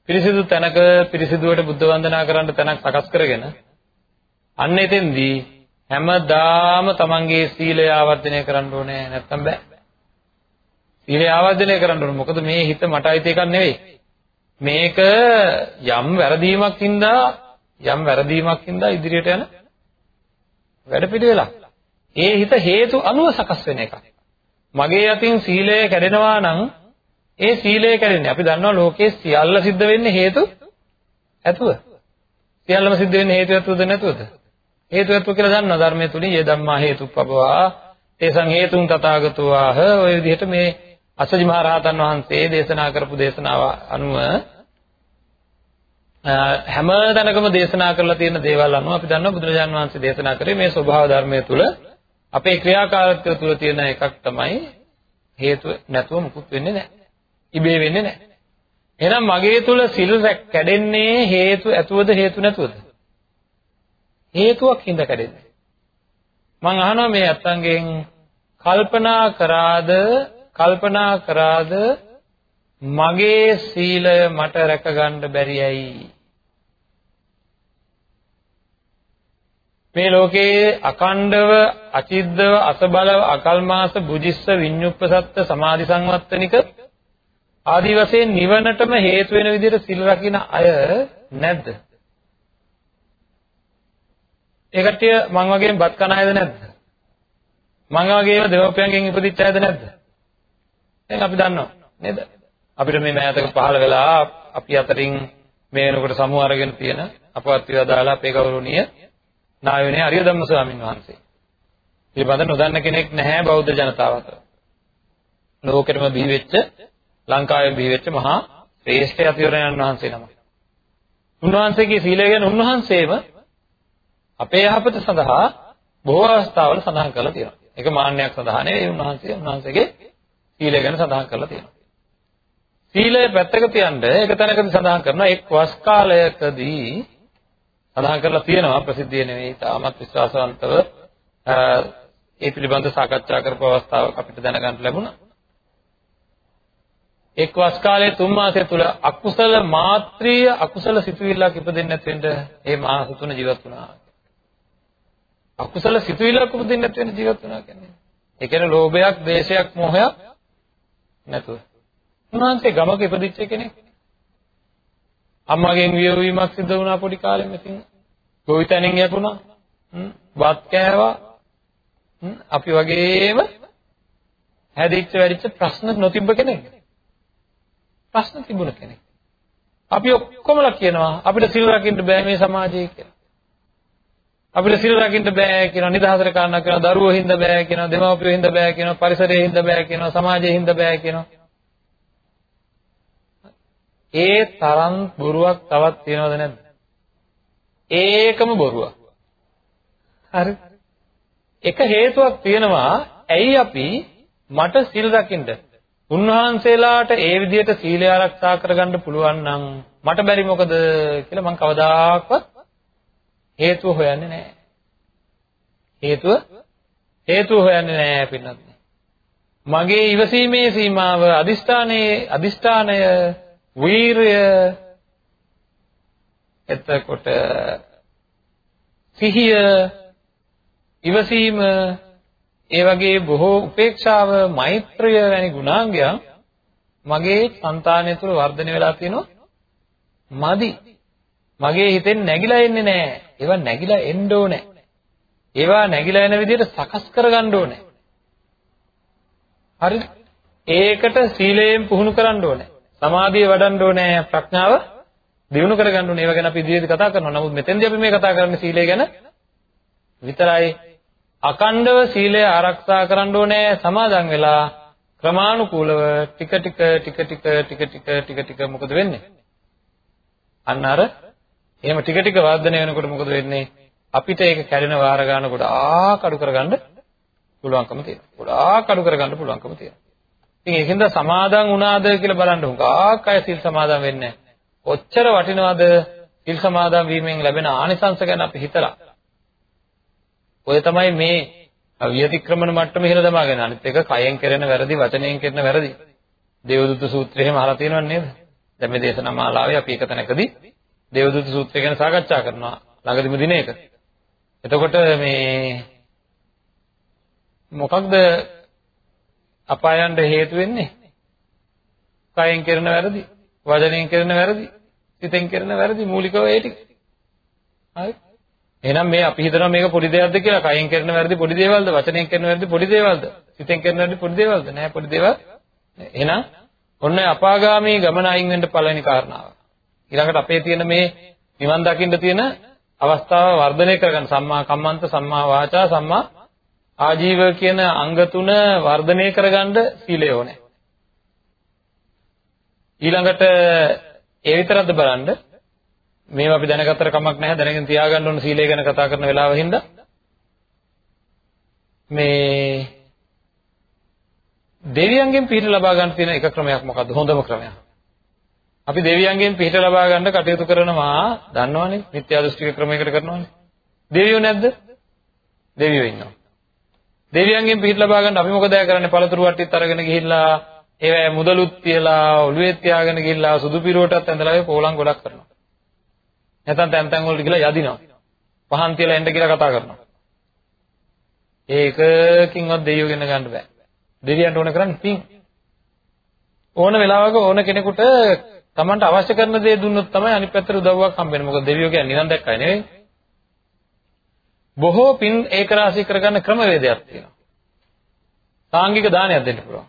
Speaker 2: පිරිසිදු තැනක පිරිසිදුවට බුද්ධ වන්දනා කරන්න තැනක් සකස් කරගෙන අන්න එතෙන්දී හැමදාම තමන්ගේ සීලය ආවර්ජනය කරන්න ඕනේ නැත්තම් බෑ. සීලය ආවර්ජනය කරන්න ඕනේ. මොකද මේ හිත මට අයිති එකක් නෙවෙයි. මේක යම් වැරදීමක් හින්දා යම් වැරදීමක් හින්දා ඉදිරියට යන වැඩ පිළිවෙලක්. ඒ හිත හේතු අනුව සකස් වෙන එකක්. මගේ අතින් සීලය කැඩෙනවා නම් ඒ සීලය කැඩෙන්නේ. අපි දන්නවා ලෝකේ සියල්ල සිද්ධ වෙන්නේ හේතු ඇතුව. සියල්ලම සිද්ධ වෙන්නේ හේතු ඇතුවද නැතුවද? හේතු ඇතුව කියලා දන්නවා ධර්මයේ තුලින් යේ ධම්මා හේතුප්පවා තේසං හේතුන් තථාගතෝ ආහ ඔය විදිහට මේ අසජි මහ රහතන් වහන්සේ දේශනා කරපු දේශනාව අනුව හැම තැනකම දේශනා කරලා තියෙන දේවල් අනුව අපි දන්නවා බුදුරජාන් වහන්සේ දේශනා කරේ මේ ස්වභාව ධර්මයේ තුල අපේ ක්‍රියාකාරීත්වය තුල තියෙන එකක් තමයි හේතු නැතුව මුකුත් වෙන්නේ නැහැ. ඉබේ වෙන්නේ නැහැ. එහෙනම් මගේ තුල සිල් කැඩෙන්නේ හේතු ඇතුවද හේතු නැතුවද? හේතුවක් හින්දා කැඩෙන්නේ. මම අහනවා මේ අත්තන්ගෙන් කල්පනා කරාද කල්පනා කරාද මගේ සීලය මට රැකගන්න බැරි ඇයි? මේ ලෝකයේ අකණ්ඩව අචිද්දව අසබලව අකල්මාස බුජිස්ස විඤ්ඤුප්පසත්ත සමාධි සංවත්තනික ආදි වශයෙන් නිවනටම හේතු වෙන විදිහට සිල් රකින්න අය නැද්ද? ඒ කට්ටිය මං වගේම බත් කන අයද නැද්ද? මං වගේම දෙවෝපියන්ගෙන් ඉපදිච්ච අයද නැද්ද? දැන් අපි දන්නවා නේද? අපිට මේ මෑතක පහළ වෙලා අපි අතරින් මේ වෙනකොට සමුහ අරගෙන තියෙන අපවත් විලා දාලා අපේ ගෞරවනීය නායකනේ අරිය ධම්ම ස්වාමීන් වහන්සේ. පිළිබඳ නොදන්න කෙනෙක් නැහැ බෞද්ධ ජනතාව අතර. ලෝකෙටම බිහි වෙච්ච ලංකාවේ බිහි වෙච්ච මහා ශ්‍රේෂ්ඨ අතිවරයන් වහන්සේ නමක්. උන්වහන්සේගේ සීලය ගැන උන්වහන්සේම අපේ යහපත සඳහා බොහෝ අවස්ථාවල සඳහන් කරලා තියෙනවා. ඒක මාන්නයක් සඳහා නෙවෙයි උන්වහන්සේ උන්වහන්සේගේ සීලය ගැන සඳහන් කරලා තියෙනවා. සීලය පැත්තක තියන්න ඒක තැනකදී සඳහන් කරනවා එක් වස් කාලයකදී සඳහන් කරලා තියෙනවා ප්‍රසිද්ධිය නෙවෙයි තාමත් විශ්වාසවන්තව ඒ පිළිබඳව සාකච්ඡා කරපු අවස්ථාවක් අපිට දැනගන්න ලැබුණා. එක් වස් කාලයේ තුන් මාසය තුල අකුසල මාත්‍රීය අකුසල සිතුවිල්ලක් ඉපදෙන්නේ නැති වෙන්න ඒ මාස තුන ජීවත් වුණා. අකුසල සිතුවිල්ලක් උපදින්නේ නැති වෙන්න ජීවත් වුණා කියන්නේ. ඒ කියන්නේ ලෝභයක්, ද්වේෂයක්, මෝහයක් නැතුව. උන්වහන්සේ ගමක ඉපදිච්ච කෙනෙක්. අම්මගෙන් වියවීමක් සිදු වුණා පොඩි කාලෙම ඉතින්. ගොවිතැනින් යපුණා. වත් කෑවා. අපි වගේම හැදිච්ච වැඩිච්ච ප්‍රශ්න නොතිබ්බ කෙනෙක්. ප්‍රශ්න තිබුණ කෙනෙක්. අපි ඔක්කොමලා කියනවා අපිට සිල් රකින්න බෑ මේ සමාජයේ කියලා. අපිට සිල් රකින්න බෑ කියනවා නිදහසට කාරණා කියනවා දරුවෝ හින්දා බෑ කියනවා දෙමව්පියෝ හින්දා බෑ කියනවා පරිසරයේ හින්දා බෑ කියනවා සමාජයේ හින්දා බෑ කියනවා ඒ තරම් බොරුවක් තවත් තියෙනවද නැද්ද ඒකම බොරුවක් හරි එක හේතුවක් තියෙනවා ඇයි අපි මට සිල් රකින්න උන්වහන්සේලාට ඒ විදිහට සීලය ආරක්ෂා කරගන්න පුළුවන් නම් මට බැරි මොකද කියලා මම කවදාකවත් හේතුව හොයන්නේ නැහැ. හේතුව හේතුව හොයන්නේ නැහැ පින්නත්. මගේ ඉවසීමේ සීමාව අදිෂ්ඨානයේ අදිෂ්ඨානය වීරය එතකොට සිහිය ඉවසීම ඒ වගේ බොහෝ උපේක්ෂාව, මෛත්‍රිය වැනි ගුණාංගයන් මගේ సంతානය තුළ වර්ධනය වෙලා තියෙනවා. මදි. මගේ හිතෙන් නැగిලා එන්නේ නැහැ. ඒවා නැగిලා එන්න ඕනේ. ඒවා නැగిලා එන විදිහට සකස් කරගන්න ඕනේ. හරි? ඒකට සීලයෙන් පුහුණු කරන්න ඕනේ. සමාධිය වඩන්න ඕනේ. ප්‍රඥාව දිනු කරගන්න ඕනේ. ඒවා ගැන අපි ඉදිරියේදී කතා කරනවා. නමුත් මෙතෙන්දී අපි මේ කතා කරන්නේ සීලය ගැන විතරයි. අකණ්ඩව සීලය ආරක්ෂා කරන්න ඕනේ සමාදන් වෙලා ක්‍රමානුකූලව ටික ටික ටික ටික ටික ටික ටික ටික මොකද වෙන්නේ? අන්න අර එහෙම ටික ටික වර්ධනය වෙනකොට මොකද වෙන්නේ? අපිට ඒක කැඩෙන වාර ගන්න ගොඩාක් අඩු කරගන්න පුළුවන්කම තියෙනවා. ගොඩාක් අඩු කරගන්න පුළුවන්කම තියෙනවා. ඉතින් ඒකෙන්ද සමාදන් වුණාද කියලා බලන්න හුඟක් අය සිල් සමාදන් වෙන්නේ නැහැ. කොච්චර වටිනවද සිල් සමාදන් වීමෙන් ලැබෙන ආනිසංස ගැන අපි හිතලා ඔය තමයි මේ විතික්‍රමන මට්ටම ඉහළ දමාගෙන අනිත් එක කයෙන් කරන වැරදි වචනයෙන් කරන වැරදි. දේවදූත සූත්‍රය එහෙම අහලා තියෙනව නේද? දැන් මේ දේශනා මාලාවේ අපි එක තැනකදී දේවදූත සූත්‍රය ගැන සාකච්ඡා කරනවා ළඟදිම දිනයක. එතකොට මේ මොකක්ද අපායන්ට හේතු වෙන්නේ? කයෙන් කරන වැරදි, වචනයෙන් කරන වැරදි, සිතෙන් කරන වැරදි මූලිකව ඒ ටික. හරි? එහෙනම් මේ අපි හිතනවා මේක පොඩි දෙයක්ද කියලා. කයෙන් කරන වැරදි පොඩි දේවල්ද? වචනයෙන් කරන වැරදි පොඩි දේවල්ද? සිතෙන් කරන වැරදි පොඩි දේවල්ද? නෑ පොඩි දේවල් එහෙනම් ඔන්න අපාගාමී ගමන අයින් වෙන්න පළවෙනි කාරණාව. ඊළඟට අපේ තියෙන මේ නිවන් දකින්න තියෙන අවස්ථාව වර්ධනය කරගන්න. සම්මා කම්මන්ත සම්මා වාචා සම්මා ආජීව කියන අංග තුන වර්ධනය කරගන්න සීලය ඕනේ. ඊළඟට ඒ විතරක්ද බලන්න. මේවා අපි දැනගත්තර කමක් නැහැ. දැනගෙන තියාගන්න ඕන සීලය ගැන කතා කරන වෙලාව හින්දා. මේ දෙවියන්ගෙන් පිහිට ලබා ගන්න තියෙන එක ක්‍රමයක් මොකද්ද? හොඳම ක්‍රමයක්. අපි දෙවියන්ගෙන් පිහිට ලබා ගන්න කටයුතු කරනවා. දන්නවනේ? මිත්‍යා දෘෂ්ටික ක්‍රමයකට කරනවනේ. දෙවියෝ නැද්ද? දෙවියෝ ඉන්නවා. දෙවියන්ගෙන් පිහිට ලබා ගන්න අපි මොකද කරන්නේ? පළතුරු වට්ටිත් අරගෙන ගිහිල්ලා ඒවැ මුදලුත් තියලා ඔළුවේ තියාගෙන ගිහිල්ලා සුදු පිරුවටත් ඇඳලා ඒ පෝලම් ගොඩක් කරනවා. නැත්නම් තැන් තැන් වලට ගිහලා යදිනවා. පහන් තියලා එන්න කියලා කතා කරනවා. ඒකකින්වත් දෙයියෝ ගෙන ගන්න බෑ. දෙවියන්ට ඕන කරන්නේ පින්. ඕන වෙලාවක ඕන කෙනෙකුට Tamanට අවශ්‍ය කරන දේ දුන්නොත් තමයි අනිත් පැත්තට උදව්වක් හම්බෙන්නේ. මොකද දෙවියෝ කියන්නේ නිකන් දැක්කයි නෙවෙයි. බොහෝ පින් ඒක රාශී කරගන්න ක්‍රමවේදයක් තියෙනවා. සාංගික දානයක් දෙන්න පුළුවන්.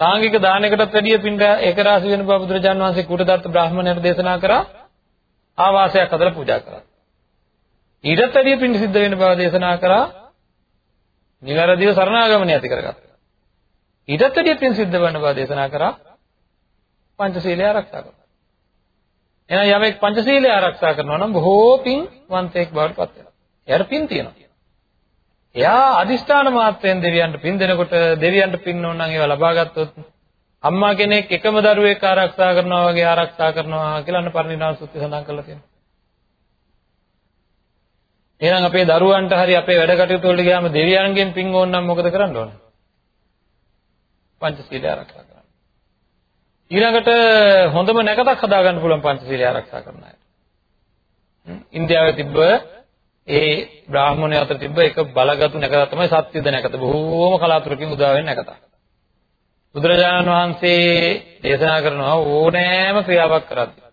Speaker 2: සාංගික දානයකටත් වැඩිය පින් ඒක රාශී වෙන බව බුදුරජාණන් වහන්සේ කුටදත්ත බ්‍රාහ්මණයට දේශනා කරා. ආවාසයක් හදලා පූජා කරා. ඊටත් වැඩිය පින් සිද්ධ වෙන බව දේශනා කරා නිවැරදිව සරණාගමනය ඇති කරගත්තා. ඊටත් වැඩිය පින් සිද්ධ වෙන බව දේශනා කරා පංචශීලය ආරක්ෂා කරනවා. එහෙනම් යමෙක් පංචශීලය ආරක්ෂා කරනවා නම් බොහෝ පින් වන්තයෙක් බවට පත් වෙනවා. එයාට පින් තියෙනවා. එයා අදිෂ්ඨාන මාත්‍රයෙන් දෙවියන්ට පින් දෙනකොට දෙවියන්ට පින් ඕන නම් ඒවා ලබා ගත්තොත් අම්මා කෙනෙක් එකම දරුවෙක් ආරක්ෂා කරනවා වගේ ආරක්ෂා කරනවා කියලා අන්න පරිණාම සූත්‍රය සඳහන් කරලා තියෙනවා. එහෙනම් අපේ දරුවන්ට හරි අපේ වැඩ කටයුතු වලට ගියාම දෙවියන්ගෙන් පින් ඕන නම් මොකද කරන්න ඕන? පංචශීලය ආරක්ෂා කරන්න. ඊළඟට හොඳම නැකතක් හදාගන්න පුළුවන් පංචශීලය ආරක්ෂා කරන අය. ඉන්දියාවේ තිබ්බ ඒ බ්‍රාහ්මණය අතර තිබ්බ එක බලගත්ු නැකත තමයි සත්‍යද නැකත. බොහෝම කලාතුරකින් උදා වෙන නැකතක්. බුදුරජාණන් වහන්සේ දේශනා කරනවා ඕනෑම ක්‍රියාවක් කරද්දී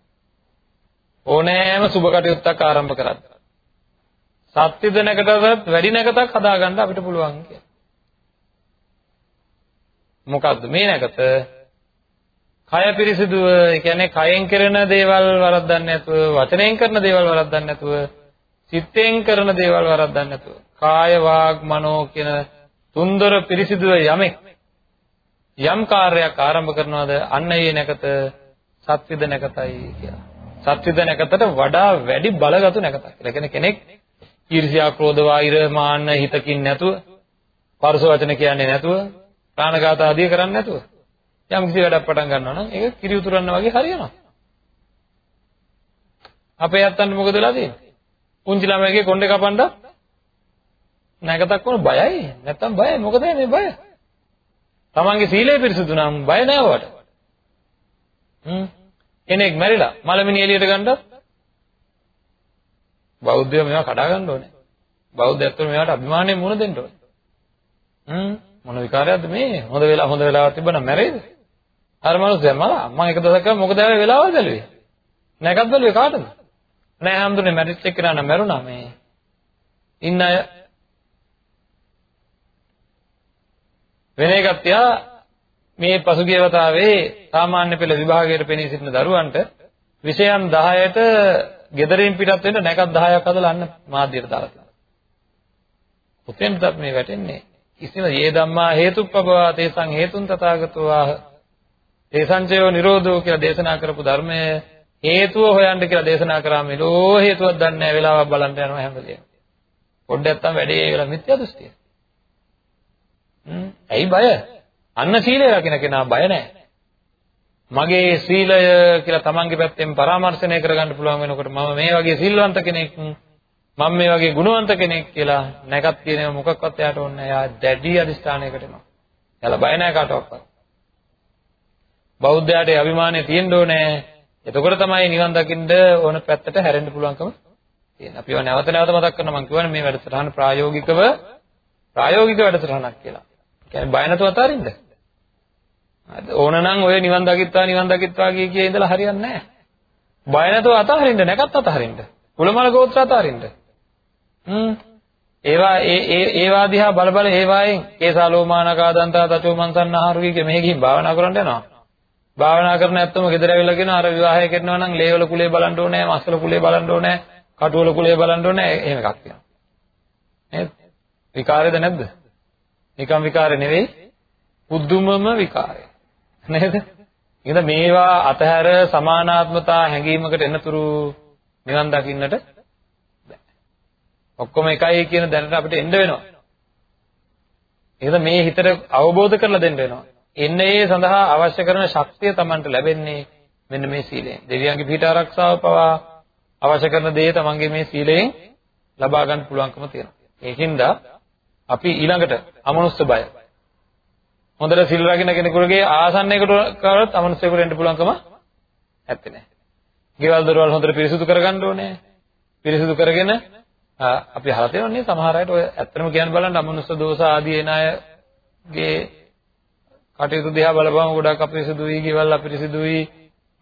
Speaker 2: ඕනෑම සුබ කටයුත්තක් ආරම්භ කරද්දී සත්‍ය දැනකටවත් වැඩි නැකතක් හදාගන්න අපිට පුළුවන් කියලා. මොකද්ද මේ නැකත? කය පිරිසිදුව, ඒ කියන්නේ කයෙන් කරන දේවල් වරද්දන්නේ නැතුව, වචනයෙන් කරන දේවල් වරද්දන්නේ නැතුව, සිතෙන් කරන දේවල් වරද්දන්නේ නැතුව, කාය වාග් මනෝ කියන තුන්දර පිරිසිදුව යමෙක් යම් කාර්යයක් ආරම්භ කරනවාද අන්න ඒ නැකත සත්විද නැකතයි කියලා. සත්විද නැකතට වඩා වැඩි බලගතු නැකතක්. ඒ කියන්නේ කෙනෙක් ඊර්ෂ්‍යා, ක්‍රෝධ, වෛර, මාන්න හිතකින් නැතුව, පරස වචන කියන්නේ නැතුව, ප්‍රාණඝාත ආදී කරන්නේ නැතුව යම් කිසි වැඩක් පටන් ගන්නවා නම් ඒක කිරි උතුරන්න වගේ හරියනවා. අපේ යත්තන්ට මොකද වෙලා තියෙන්නේ? පුංචි ළමයිගේ කොණ්ඩේ කපන්න නැකතක් වුණ බයයි. නැත්තම් බයයි. මොකද මේ බය? තමන්ගේ සීලය පිරිසුදු නම් බය නැහැ වට. හ්ම්. කෙනෙක් මැරිලා මලමිනි එළියට ගන්නත් බෞද්ධයෝ මේවා කඩා ගන්න ඕනේ. බෞද්ධයත්ව මේවට අභිමානයෙන් මුණ දෙන්න ඕනේ. හ්ම් මොන විකාරයක්ද මේ? හොඳ වෙලා හොඳ වෙලාවක් තිබ්බනම් මැරෙයිද? අර මනුස්සයා මලා මම එක දවසක් මොකද ආවේ වෙලාවල් බැලුවේ? නැකත් බැලුවේ කාටද? නෑ හැමදෙන්නේ මැරිච් එක්ක නෑ මැරුණා මේ. ඉන්න අය වෙන එකක් තියා මේ පසුගිය වතාවේ සාමාන්‍ය පෙළ විභාගයට පෙනී සිටින දරුවන්ට විෂයන් 10ට gederin පිටත් වෙන්න නැකත් 10ක් හදලා අන්න මාධ්‍යයට දාලා තියෙනවා. උතෙන්ට මේ වැටෙන්නේ කිසිම යේ ධම්මා හේතුප්පබවා තේසං හේතුන් තථාගතෝ ආහ තේසංචයෝ නිරෝධෝ කියලා දේශනා කරපු ධර්මය හේතුව හොයන්න කියලා දේශනා කරාම මෙලෝ හේතුවක් දන්නේ නැහැ වෙලාවක් බලන්න යනවා හැම වෙලේම. පොඩ්ඩක් නැත්තම් වැඩේ වෙලා මිත්‍යා දෘෂ්ටිය. ඇයි බය? අන්න සීලය රකින්න කෙනා බය නැහැ. මගේ සීලය කියලා තමන්ගේ පැත්තෙන් පරාමර්ශනය කරගන්න පුළුවන් වෙනකොට මම මේ වගේ සිල්වන්ත කෙනෙක් මම මේ වගේ ගුණවන්ත කෙනෙක් කියලා නැකත් කියනව මොකක්වත් එයාට ඕනේ නැහැ. එයා දැඩි අදිස්ථානයකට එනවා. එයාලා බය නැහැ කාටවත්. බෞද්ධයාට අභිමානය තියෙන්න ඕනේ. එතකොට තමයි නිවන් දකින්න ඕන පැත්තට හැරෙන්න පුළුවන්කම තියෙන්නේ. අපිව නැවත නැවත මතක් කරනවා මම කියවනේ මේ වැඩසටහන ප්‍රායෝගිකව ප්‍රායෝගික වැඩසටහනක් කියලා. කියන්නේ බය නැතුව අතාරින්න. ඕනනම් ඔය නිවන් දකිත්වා නිවන් දකිත්වා කිය කිය ඉඳලා හරියන්නේ නැහැ. බය නැතුව අතහරින්න නැකත් අතහරින්න. කුලමල ගෝත්‍ර අතහරින්න. හ්ම්. ඒවා ඒ ඒ ඒවා දිහා බල බල ඒවායින් කේසාලෝමානකා දන්තා තචෝ මන්සන්නහාරු කිය මෙහෙ ගිහින් භාවනා කරන්න යනවා. භාවනා කරන ඇත්තම ගෙදර ඇවිල්ලා කියන අර විවාහය කරනවා නම් ලේවල කුලේ බලන්න ඕනේ, මස්වල කුලේ බලන්න ඕනේ, කටුවල කුලේ බලන්න ඕනේ එහෙම එකක් තියෙනවා. නේද? විකාරයද නැද්ද? නිකම් විකාරය නෙවෙයි පුදුමම විකාරය. නේද? ඉතින් මේවා අතහැර සමානාත්මතා හැඟීමකට එනතුරු නිවන් දකින්නට බෑ. ඔක්කොම එකයි කියන දැනට අපිට එන්න වෙනවා. එහෙනම් මේ හිතට අවබෝධ කරලා දෙන්න වෙනවා. එන්නේ ඒ සඳහා අවශ්‍ය කරන ශක්තිය Tamanට ලැබෙන්නේ මෙන්න මේ සීලයෙන්. දෙවියන්ගේ පිට ආරක්ෂාව පවා අවශ්‍ය කරන දේ Tamanගේ මේ සීලයෙන් ලබා ගන්න පුළුවන්කම තියෙනවා. ඒකින්ද අපි ඊළඟට අමනුස්ස බය. හොඳට සිල් රකින්න කෙනෙකුගේ ආසන්නයකට කරත් අමනුස්සයෙකුට එන්න පුළුවන්කම නැත්තේ නෑ. ගෙවල් දොරවල් හොඳට පිරිසිදු කරගන්න ඕනේ. පිරිසිදු කරගෙන අපි අහලා තියෙනවනේ සමහර අයට ඔය ඇත්තම කියන්න බලන්න අමනුස්ස දෝෂ ආදී එන අයගේ කටයුතු දිහා බලපුවම ගොඩක් අපිරිසිදුයි, ගෙවල් අපිරිසිදුයි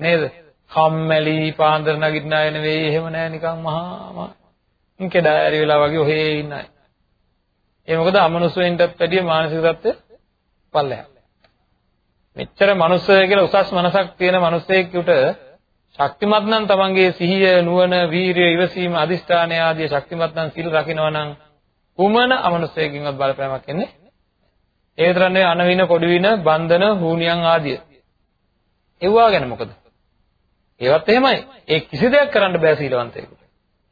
Speaker 2: නේද? කම්මැලි, පාන්දර නගින්න අය නෙවෙයි, එහෙම නෑ නිකන් මහා කෙඩාරි වෙලා වගේ ඔහේ ඉන්න අය. ඒ මොකද අමනුෂ්‍යයින්ටත් වැඩිය මානසික தත්ත්වය පල්ලෙහා. මෙච්චර මනුස්සය කියලා උසස් මනසක් තියෙන මිනිස්සෙකුට ශක්තිමත් නම් තමන්ගේ සිහිය නුවණ වීරිය ඉවසීම අදිෂ්ඨානය ආදී ශක්තිමත් නම් සිල් රකින්නවා නම් කුමන අමනුෂ්‍යයෙක්වත් බලපෑමක් එන්නේ ඒ විතරක් නෙවෙයි අනවින කොඩි වින බන්ධන හූනියන් ආදිය. ඒවා ගැන මොකද? ඒවත් එහෙමයි. ඒ කිසි දෙයක් කරන්න බෑ සීලවන්තයෙකුට.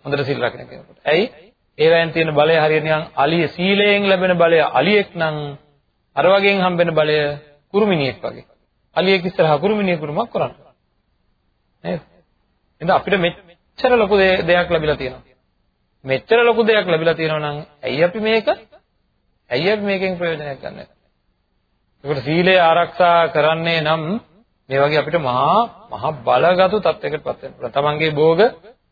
Speaker 2: හොඳට සීල් රකින්න කෙනෙකුට. ඇයි? ඒවෙන් තියෙන බලය හරියට නිකන් අලිය සීලයෙන් ලැබෙන බලය අලියෙක් නම් අර වගේන් හම්බෙන බලය කුරුමිනියෙක් වගේ අලියෙක් ඉස්සරහා කුරුමිනියෙකුට මොකක් කරන්නේ නේද එහෙනම් අපිට මෙච්චර ලොකු දෙයක් ලැබිලා තියෙනවා මෙච්චර ලොකු දෙයක් ලැබිලා තියෙනවා නම් ඇයි අපි මේක ඇයි අපි මේකෙන් ප්‍රයෝජනයක් ගන්න නැත්තේ? ඒකට සීලය ආරක්ෂා කරන්නේ නම් මේ වගේ අපිට මහා මහා බලගත් තත්යකටපත් වෙන්න පුළුවන්. තමන්ගේ භෝග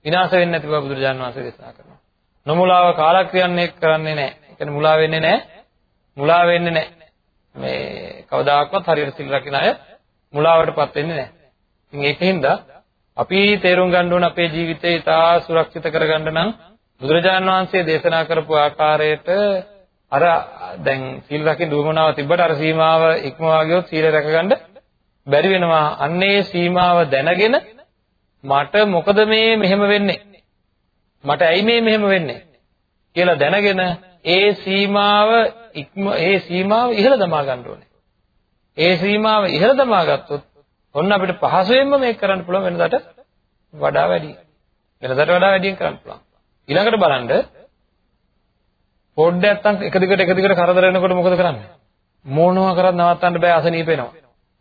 Speaker 2: විනාශ වෙන්නේ නැති බව බුදුරජාණන් වහන්සේ දේශනා කරනවා. නොමුලාව කාලක්‍රියන්නේ කරන්නේ නැහැ. ඒ කියන්නේ මුලා වෙන්නේ නැහැ. මුලා වෙන්නේ නැහැ. මේ කවදාකවත් හරියට සිල් රකින්න අය මුලාවටපත් වෙන්නේ නැහැ. ඉතින් ඒකින්ද අපි තේරුම් ගන්න ඕන අපේ ජීවිතේ ඉතා සුරක්ෂිත කරගන්න නම් බුදුරජාණන් වහන්සේ දේශනා කරපු ආකාරයට අර දැන් සීල් රකින්න දුවමනාව තිබ්බට අර සීමාව ඉක්මවා ගියොත් සීල රැකගන්න බැරි වෙනවා. අන්නේ සීමාව දැනගෙන මට මොකද මේ මෙහෙම වෙන්නේ? මට ඇයි මේ මෙහෙම වෙන්නේ? කියලා දැනගෙන ඒ සීමාව ඉක්ම ඒ සීමාව ඉහළ දමා ගන්න ඕනේ. ඒ සීමාව ඉහළ දමා ගත්තොත් ඔන්න අපිට පහසුවෙන්ම මේක කරන්න පුළුවන් වෙනදාට වඩා වැඩි. වෙනදාට වඩා වැඩියෙන් කරන්න පුළුවන්. ඊළඟට බලන්න පොඩ්ඩක් නැත්තම් එක දිගට එක දිගට කරදර වෙනකොට මොකද කරන්නේ? මොනවා කරත් නවත්තන්න බෑ අසනීප වෙනවා.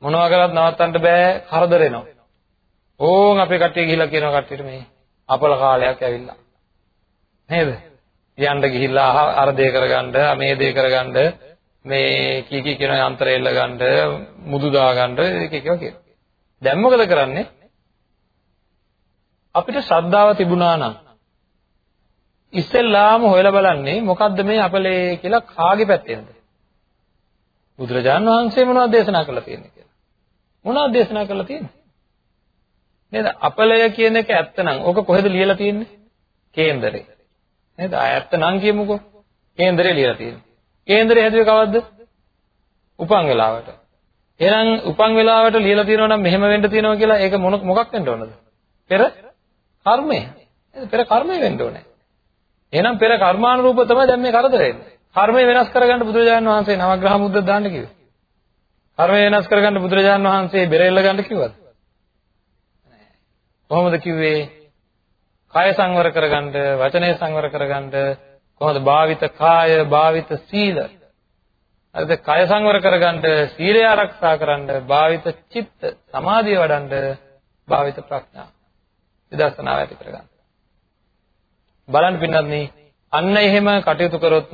Speaker 2: මොනවා කරත් නවත්තන්න බෑ කරදර එනවා. ඕන් අපේ කට්ටිය ගිහිල්ලා කියනවා කට්ටියට මේ අපල කාලයක් ඇවිල්ලා. නේද? යන්න ගිහිල්ලා අර දේ කරගන්න, මේ දේ කරගන්න, මේ කී කී කියන යන්ත්‍රය එල්ල ගන්න, මුදු දා ගන්න ඒක එක එක කියනවා. දැන් මොකද කරන්නේ? අපිට ශ්‍රද්ධාව තිබුණා නම් ඉස්සෙල්ලාම හොයලා බලන්නේ මොකද්ද මේ අපලේ කියලා කාගේ පැත්තෙන්ද? බුදුරජාන් වහන්සේ මොනවද දේශනා කළා තියෙන්නේ කියලා. මොනවද දේශනා කළා තියෙන්නේ? නේද? අපලය කියන එක ඇත්තනම් ඕක කොහෙද ලියලා තියෙන්නේ? කේන්දරේ. නේද? ඇත්ත නම් කියමුකෝ. කේන්දරේ ලියලා තියෙන්නේ. කේන්දරේ හැදුවේ කවද්ද? උපන් වෙලාවට. එහෙනම් උපන් වෙලාවට ලියලා තියෙනවා නම් මෙහෙම වෙන්න තියෙනවා කියලා ඒක මොන මොකක් වෙන්න ඕනද? පෙර කර්මය. නේද? පෙර කර්මය වෙන්න ඕනේ. එහෙනම් පෙර කර්මානුරූප තමයි දැන් මේ කරදර එන්නේ. කර්මය වෙනස් කරගන්න බුදුරජාණන් වහන්සේ නවග්‍රහ මුද්ද දාන්න කිව්වේ. කර්මය වෙනස් කරගන්න බුදුරජාණන් වහන්සේ බෙරෙල්ල ගන්න කිව්වද? කොහොමද කිව්වේ? කාය සංවර කරගන්න, වචනය සංවර කරගන්න, කොහොමද භාවිත කාය, භාවිත සීල. හරිද? කාය සංවර කරගන්න, සීලය ආරක්ෂා කරන්න, භාවිත චිත්ත, සමාධිය වඩන්න, භාවිත ප්‍රඥා. විදර්ශනාව ඇති කරගන්න. බලන්න පින්නත් අන්න එහෙම කටයුතු කරොත්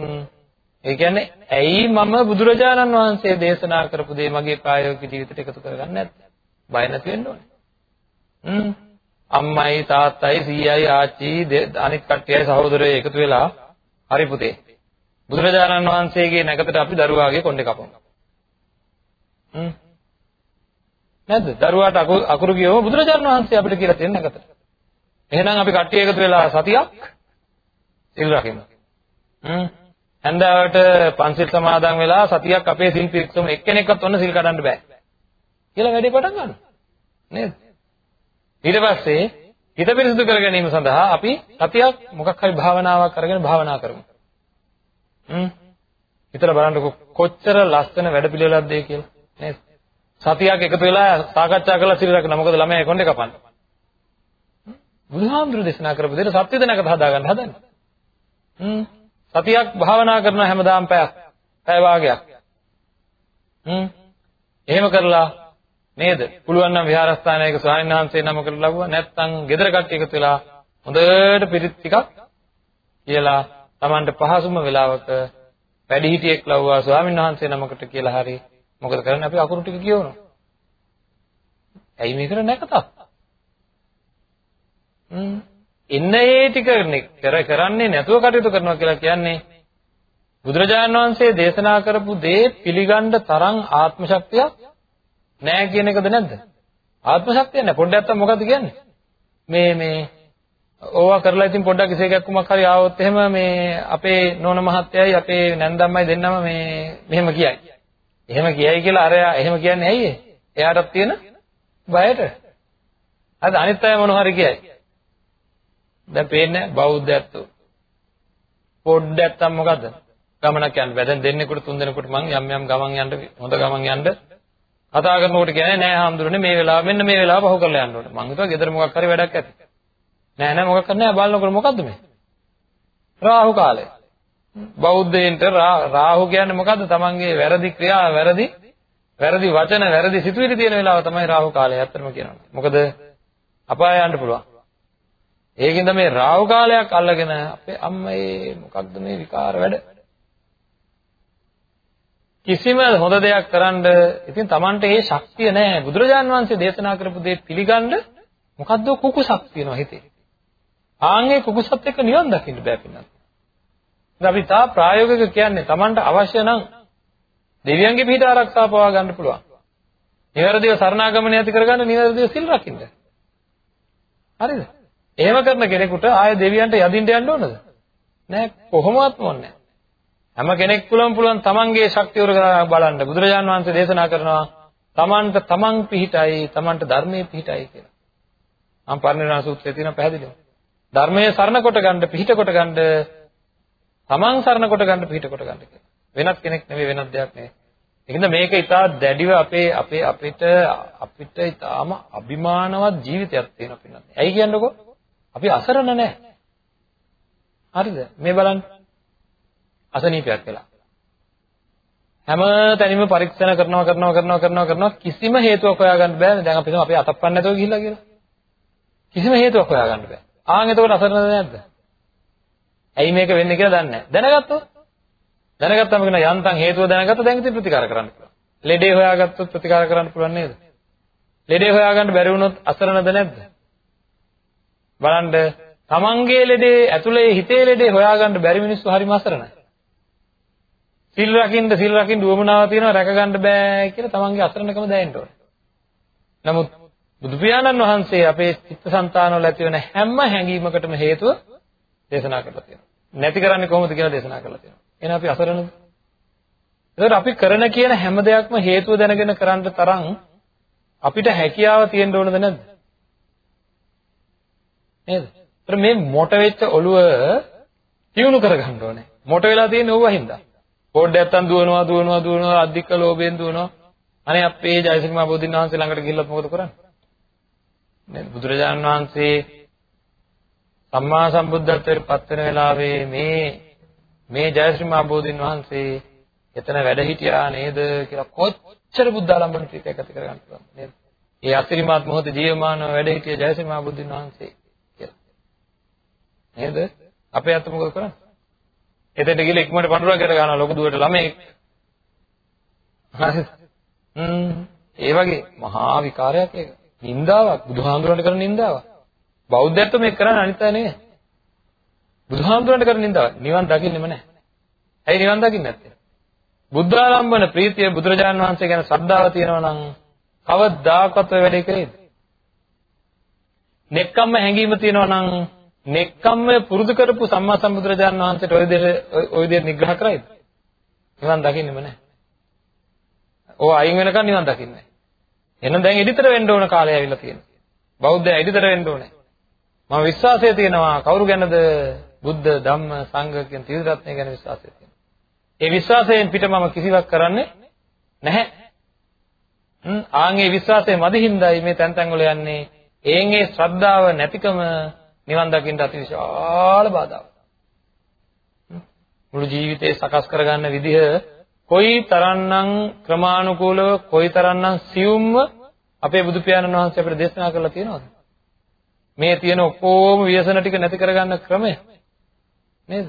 Speaker 2: ඒ කියන්නේ ඇයි මම බුදුරජාණන් වහන්සේ දේශනා කරපු දේ මගේ ප්‍රායෝගික ජීවිතයට එකතු කරගන්නේ නැත්තේ? බය නැති වෙන්න ඕනේ. හ්ම් අම්මයි තාත්තයි සීයයි ආච්චි අනිත් කට්ටියයි සහෝදරයෝ එකතු වෙලා හරි පුතේ බුදුරජාණන් වහන්සේගේ නැකතට අපි දරුවාගේ කොණ්ඩේ කපමු. හ්ම් නැද්ද? දරුවාට අකුරු කියවම බුදුරජාණන් වහන්සේ අපිට කියලා තියෙන නැකතට. එහෙනම් අපි කට්ටිය එකතු වෙලා සතියක් සිල් රකින්න. හ්ම්. හන්දාවට පන්සිල් සමාදන් වෙලා සතියක් අපේ සිල් පිරික්සම එක්කෙනෙක්වත් ඔන්න සිල් කඩන්න බෑ. කියලා වැඩේ පටන් ගන්නවා. නේද? ඊට පස්සේ හිත පිරිසිදු කර ගැනීම සඳහා අපි සතියක් මොකක් හරි භාවනාවක් අරගෙන භාවනා කරමු. හ්ම්. හිතලා බලන්නකො කොච්චර ලස්සන වැඩපිළිවෙලක්ද ඒ කියලා. නේද? සතියක් එකතු වෙලා සාකච්ඡා කරලා සිල් රැකන මොකද ළමයා කොණ්ඩේ කපන්නේ. බුදුහාමුදුරු දේශනා කරපු දෙයට සත්‍ය දෙනකට හදාගන්න හදන්නේ. හ්ම් සතියක් භාවනා කරන හැමදාම පැයක් පැය වාගයක් හ්ම් එහෙම කරලා නේද? පුළුවන් නම් විහාරස්ථානයක ස්වාමීන් වහන්සේ නමකට ලැබුවා. නැත්නම් ගෙදර කට්ටිය එකතු වෙලා හොඳට පිරිත් ටිකක් කියලා Tamanට පහසුම වෙලාවක වැඩිහිටියෙක් ලව්වා ස්වාමීන් වහන්සේ නමකට කියලා හරි. මොකද කරන්නේ? අපි අකුරු ටික කියවනවා. ඇයි මේකට නැකතක් හ්ම්. එන්න ඒ ටික කර කරන්නේ නැතුව කටයුතු කරනවා කියලා කියන්නේ බුදුරජාණන් වහන්සේ දේශනා කරපු දේ පිළිගන්න තරම් ආත්ම ශක්තියක් නැහැ කියන එකද නැද්ද? ආත්ම ශක්තිය නැහැ. පොඩ්ඩක් අත්තම් මොකද්ද කියන්නේ? මේ මේ ඕවා කරලා ඉතින් පොඩ්ඩක් ඉසේ ගැක්කුමක් හරි ආවොත් එහෙම මේ අපේ නෝන මහත්තයයි අපේ නැන්දම්මයි දෙන්නම මේ මෙහෙම කියයි. එහෙම කියයි කියලා අරයා එහෙම කියන්නේ ඇයි ඒ? එයාටත් තියෙන බයට. අද අනිත් අය මොන හරි කියයි. දැන් පේන්නේ බෞද්ධයත්තු. පොඩ්ඩක් නැත්තම් මොකද්ද? ගමනක් යන්න බෑ. දැන් දෙන්නෙකුට තුන් දෙනෙකුට මං යම් යම් ගමන් යන්න හොඳ ගමන් යන්න කතා කරනකොට කියන්නේ නෑ හාමුදුරනේ මේ වෙලාව මෙන්න මේ වෙලාව පහු කරලා යන්න ඕනේ. මං හිතුවා ගෙදර මොකක් හරි වැඩක් ඇති. නෑ නෑ මොකක් කරන්නේ නෑ බලනකොට මොකද්ද මේ? රාහු කාලය. බෞද්ධයින්ට රාහු කියන්නේ මොකද්ද? තමන්ගේ වැරදි ක්‍රියා වැරදි වැරදි වචන වැරදි සිතුවිලි තියෙන වෙලාව තමයි රාහු කාලය. ඇත්තටම කියනවා. මොකද අපාය යන්න පුළුවන්. ඒකින්ද මේ රාහු කාලයක් අල්ලගෙන අපේ අම්මේ මොකක්ද මේ විකාර වැඩ? කිසිම හොඳ දෙයක් කරන්න ඉතින් Tamante ඒ ශක්තිය නැහැ. බුදුරජාන් වහන්සේ දේශනා කරපු දේ පිළිගන්න මොකද්ද කුකුසක් තියෙනවා හිතේ. ආන්ගේ කුකුසත් එක්ක නිවන් දකින්න බෑ පින්නත්. ඉතින් අපි තා ප්‍රායෝගික කියන්නේ Tamante අවශ්‍ය නම් දෙවියන්ගේ පිහිට ආරක්ෂා පවා ගන්න පුළුවන්. නිවැරදිව සරණාගමණය ඇති කරගන්න නිවැරදිව සිල් රකින්න. හරිද? එහෙම කරන කෙනෙකුට ආය දෙවියන්ට යදින්න යන්න ඕනද? නෑ කොහොමවත් ඕනේ නෑ. හැම කෙනෙක් පුළුවන් පුළුවන් තමන්ගේ ශක්තිය උරගා බලන්න බුදුරජාන් වහන්සේ දේශනා කරනවා තමන්ට තමන් පිහිටයි තමන්ට ධර්මයේ පිහිටයි කියලා. මම පරිණාම සූත්‍රයේ තියෙන පැහැදිලිව. ධර්මයේ සරණ කොට ගන්න පිහිට කොට ගන්න තමන් සරණ කොට ගන්න පිහිට කොට ගන්න කියලා. වෙනත් කෙනෙක් නෙවෙයි වෙනත් දෙයක් නෙවෙයි. ඒකින්ද මේක ඉතා දැඩිව අපේ අපේ අපිට අපිට ඉතාම අභිමානවත් ජීවිතයක් තියෙනවා පින්නත්. ඇයි කියන්නකෝ? අපි අසරණ නැහැ. හරිද? මේ බලන්න. අසනීපයක් වෙලා. හැම තැනම පරීක්ෂණ කරනවා කරනවා කරනවා කරනවා කරනවා කිසිම හේතුවක් හොයාගන්න බෑ. දැන් අපි හිතමු අපි අතප්පන්න නැතුව ගිහිල්ලා කියලා. කිසිම හේතුවක් හොයාගන්න බෑ. ආන් එතකොට අසරණද නැද්ද? ඇයි මේක වෙන්නේ කියලා දන්නේ නැහැ. දැනගත්තොත් දැනගත්තම කියන යන්තම් හේතුව දැනගත්ත දැන් ඉතින් ප්‍රතිකාර කරන්න පුළුවන්. ලෙඩේ හොයාගත්තොත් ප්‍රතිකාර කරන්න පුළුවන් නේද? ලෙඩේ හොයාගන්න බැරි වුණොත් අසරණද නැද්ද? බලන්න තමන්ගේ ලෙඩේ ඇතුලේ හිතේ ලෙඩේ හොයාගන්න බැරි මිනිස්සු හරිම අසරණයි. සිල් රකින්න සිල් රකින්න උවමනාව තියෙනවා රැක ගන්න බෑ කියලා තමන්ගේ අසරණකම දැනෙන්න ඕනේ. නමුත් බුදු පියාණන් වහන්සේ අපේ චිත්තසංතානවල ඇති වෙන හැම හැඟීමකටම හේතුව දේශනා කරලා තියෙනවා. නැති කරන්නේ කොහොමද කියලා දේශනා කරලා තියෙනවා. එහෙනම් අපි අසරණද? ඒකට අපි කරන කියන හැම දෙයක්ම හේතුව දැනගෙන කරන්න තරම් අපිට හැකියාව තියෙන්න ඕනද නැද්ද? නේද? ඒත් මේ මොට වෙච්ච ඔළුව තියුණු කරගන්න ඕනේ. මොට වෙලා තියෙන ඕවා හින්දා. පොඩ්ඩක් නැත්තම් දුවනවා දුවනවා දුවනවා අධික ලෝභයෙන් දුවනවා. අනේ අපේ ජයසිංහ මහ බෝධින් වහන්සේ ළඟට ගිහිල්ලා මොකද කරන්නේ? නේද? බුදුරජාණන් වහන්සේ සම්මා සම්බුද්ධත්වයට පත් වෙන වෙලාවේ මේ මේ ජයශ්‍රී මහ බෝධින් වහන්සේ එතන වැඩ හිටියා නේද කියලා කොච්චර බුද්ධ ආලම්බන ප්‍රීතියක් ඇති කරගන්න පුළුවන්ද නේද? ඒ අසිරිමත් මොහොත ජීවමානව වැඩ හිටිය ජයශ්‍රී මහ බෝධින් වහන්සේ කියලා. නේද? අපේ අත මොකද කරන්නේ? එතෙන්ට ගිහලා ඉක්මනට පඳුරකට ගන්නවා ලොකු දුවට ළමෙක්. හරිද? හ්ම් ඒ වගේ මහා විකාරයක් ඒක. නින්දාවක් බුදුහාමුදුරන්ට කරන නින්දාවක්. බෞද්ධයත්ව මේක කරන්නේ අනිත් අය නෙවෙයි. බුදුහාමුදුරන්ට කරන නින්දාවක්. නිවන් දකින්නෙම නැහැ. ඇයි නිවන් දකින්නේ නැත්තේ? බුද්ධාලම්බන ප්‍රීතිය බුදුරජාණන් වහන්සේ ගැන ශ්‍රද්ධාව තියෙනවා නම් කවදාකවත් ඔය වැඩේ කරේද? නෙක්කම්ම හැඟීම තියෙනවා නම් නෙක්කම්ම පුරුදු කරපු සම්මා සම්බුදුරජාණන් වහන්සේට ඔය විදිහට ඔය විදිහට නිග්‍රහ කරයිද? නිවන් දකින්නෙම නැහැ. ඕ අයින් වෙනකන් නිවන් දකින්නේ නැහැ. එහෙනම් දැන් එඩිතර වෙන්න ඕන කාලය ඇවිල්ලා තියෙනවා. බෞද්ධය එඩිතර වෙන්න ඕනේ. මම විශ්වාසය තියෙනවා කවුරු ගැනද? බුද්ධ, ධම්ම, සංඝ කියන ත්‍රිවිධ ගැන විශ්වාසය තියෙනවා. ඒ විශ්වාසයෙන් පිට මම කිසිවක් කරන්නේ නැහැ. හ්ම් ආන්ගේ විශ්වාසය මදි හින්දායි මේ තැන් තැන් වල යන්නේ. ඒන්ගේ ශ්‍රද්ධාව නැතිකම නිවන් දකින්න අතිවිශාල බාධාවක්. මුළු ජීවිතේ සකස් කරගන්න විදිහ කොයි තරම්නම් ක්‍රමානුකූලව කොයි තරම්නම් සියුම්ව අපේ බුදු පියාණන් වහන්සේ අපිට දේශනා කරලා තියෙනවද? මේ තියෙන ඔක්කොම ව්‍යසන ටික නැති කරගන්න ක්‍රමය නේද?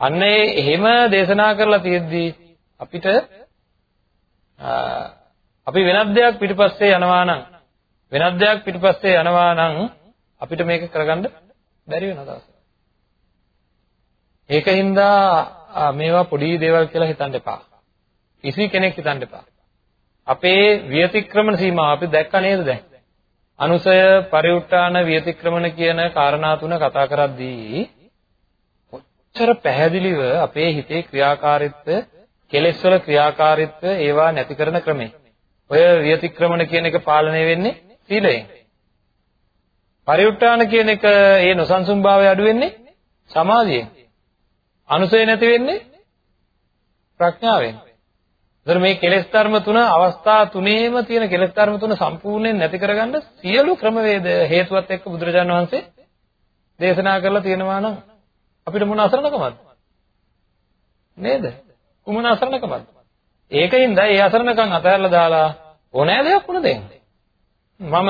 Speaker 2: අන්න ඒ එහෙම දේශනා කරලා තියෙද්දී අපිට අපි වෙනත් දෙයක් පිටිපස්සේ යනවා නම් වෙනත් දෙයක් පිටිපස්සේ යනවා නම් අපිට මේක කරගන්න බැරි වෙන දවසක්. ඒකින්ද මේවා පොඩි දේවල් කියලා හිතන්න එපා. කිසි කෙනෙක් හිතන්න එපා. අපේ විතික්‍රමන සීමාව අපි දැක්ක නේද දැන්? අනුසය පරිඋත්තාන විතික්‍රමන කියන කාරණා තුන කතා කරද්දී කොච්චර පැහැදිලිව අපේ හිතේ ක්‍රියාකාරීත්වය කෙලෙස් වල ක්‍රියාකාරීත්වය ඒවා නැති කරන ක්‍රමය. ඔය විතික්‍රමන කියන එක පාලනය වෙන්නේ සීලයෙන්. පරිඋත්තාන කියන එක ඒ නොසන්සුන්භාවය අඩු වෙන්නේ සමාධියෙන්. අනුසය නැති වෙන්නේ ප්‍රඥාවෙන්. ඒතර මේ කෙලෙස් ධර්ම තුන අවස්ථා තුනේම තියෙන කෙලෙස් ධර්ම තුන සම්පූර්ණයෙන් නැති කරගන්න සියලු ක්‍රමවේද හේතුවත් එක්ක බුදුරජාණන් වහන්සේ දේශනා කරලා තියෙනවා නම් අපිට මොන අසරණකමක්ද? නේද? කුමන අසරණකමක්ද? ඒකින්ද ඒ අසරණකම් අතහැරලා දාලා ඕනෑ දෙයක් වුණ දෙන්න. මම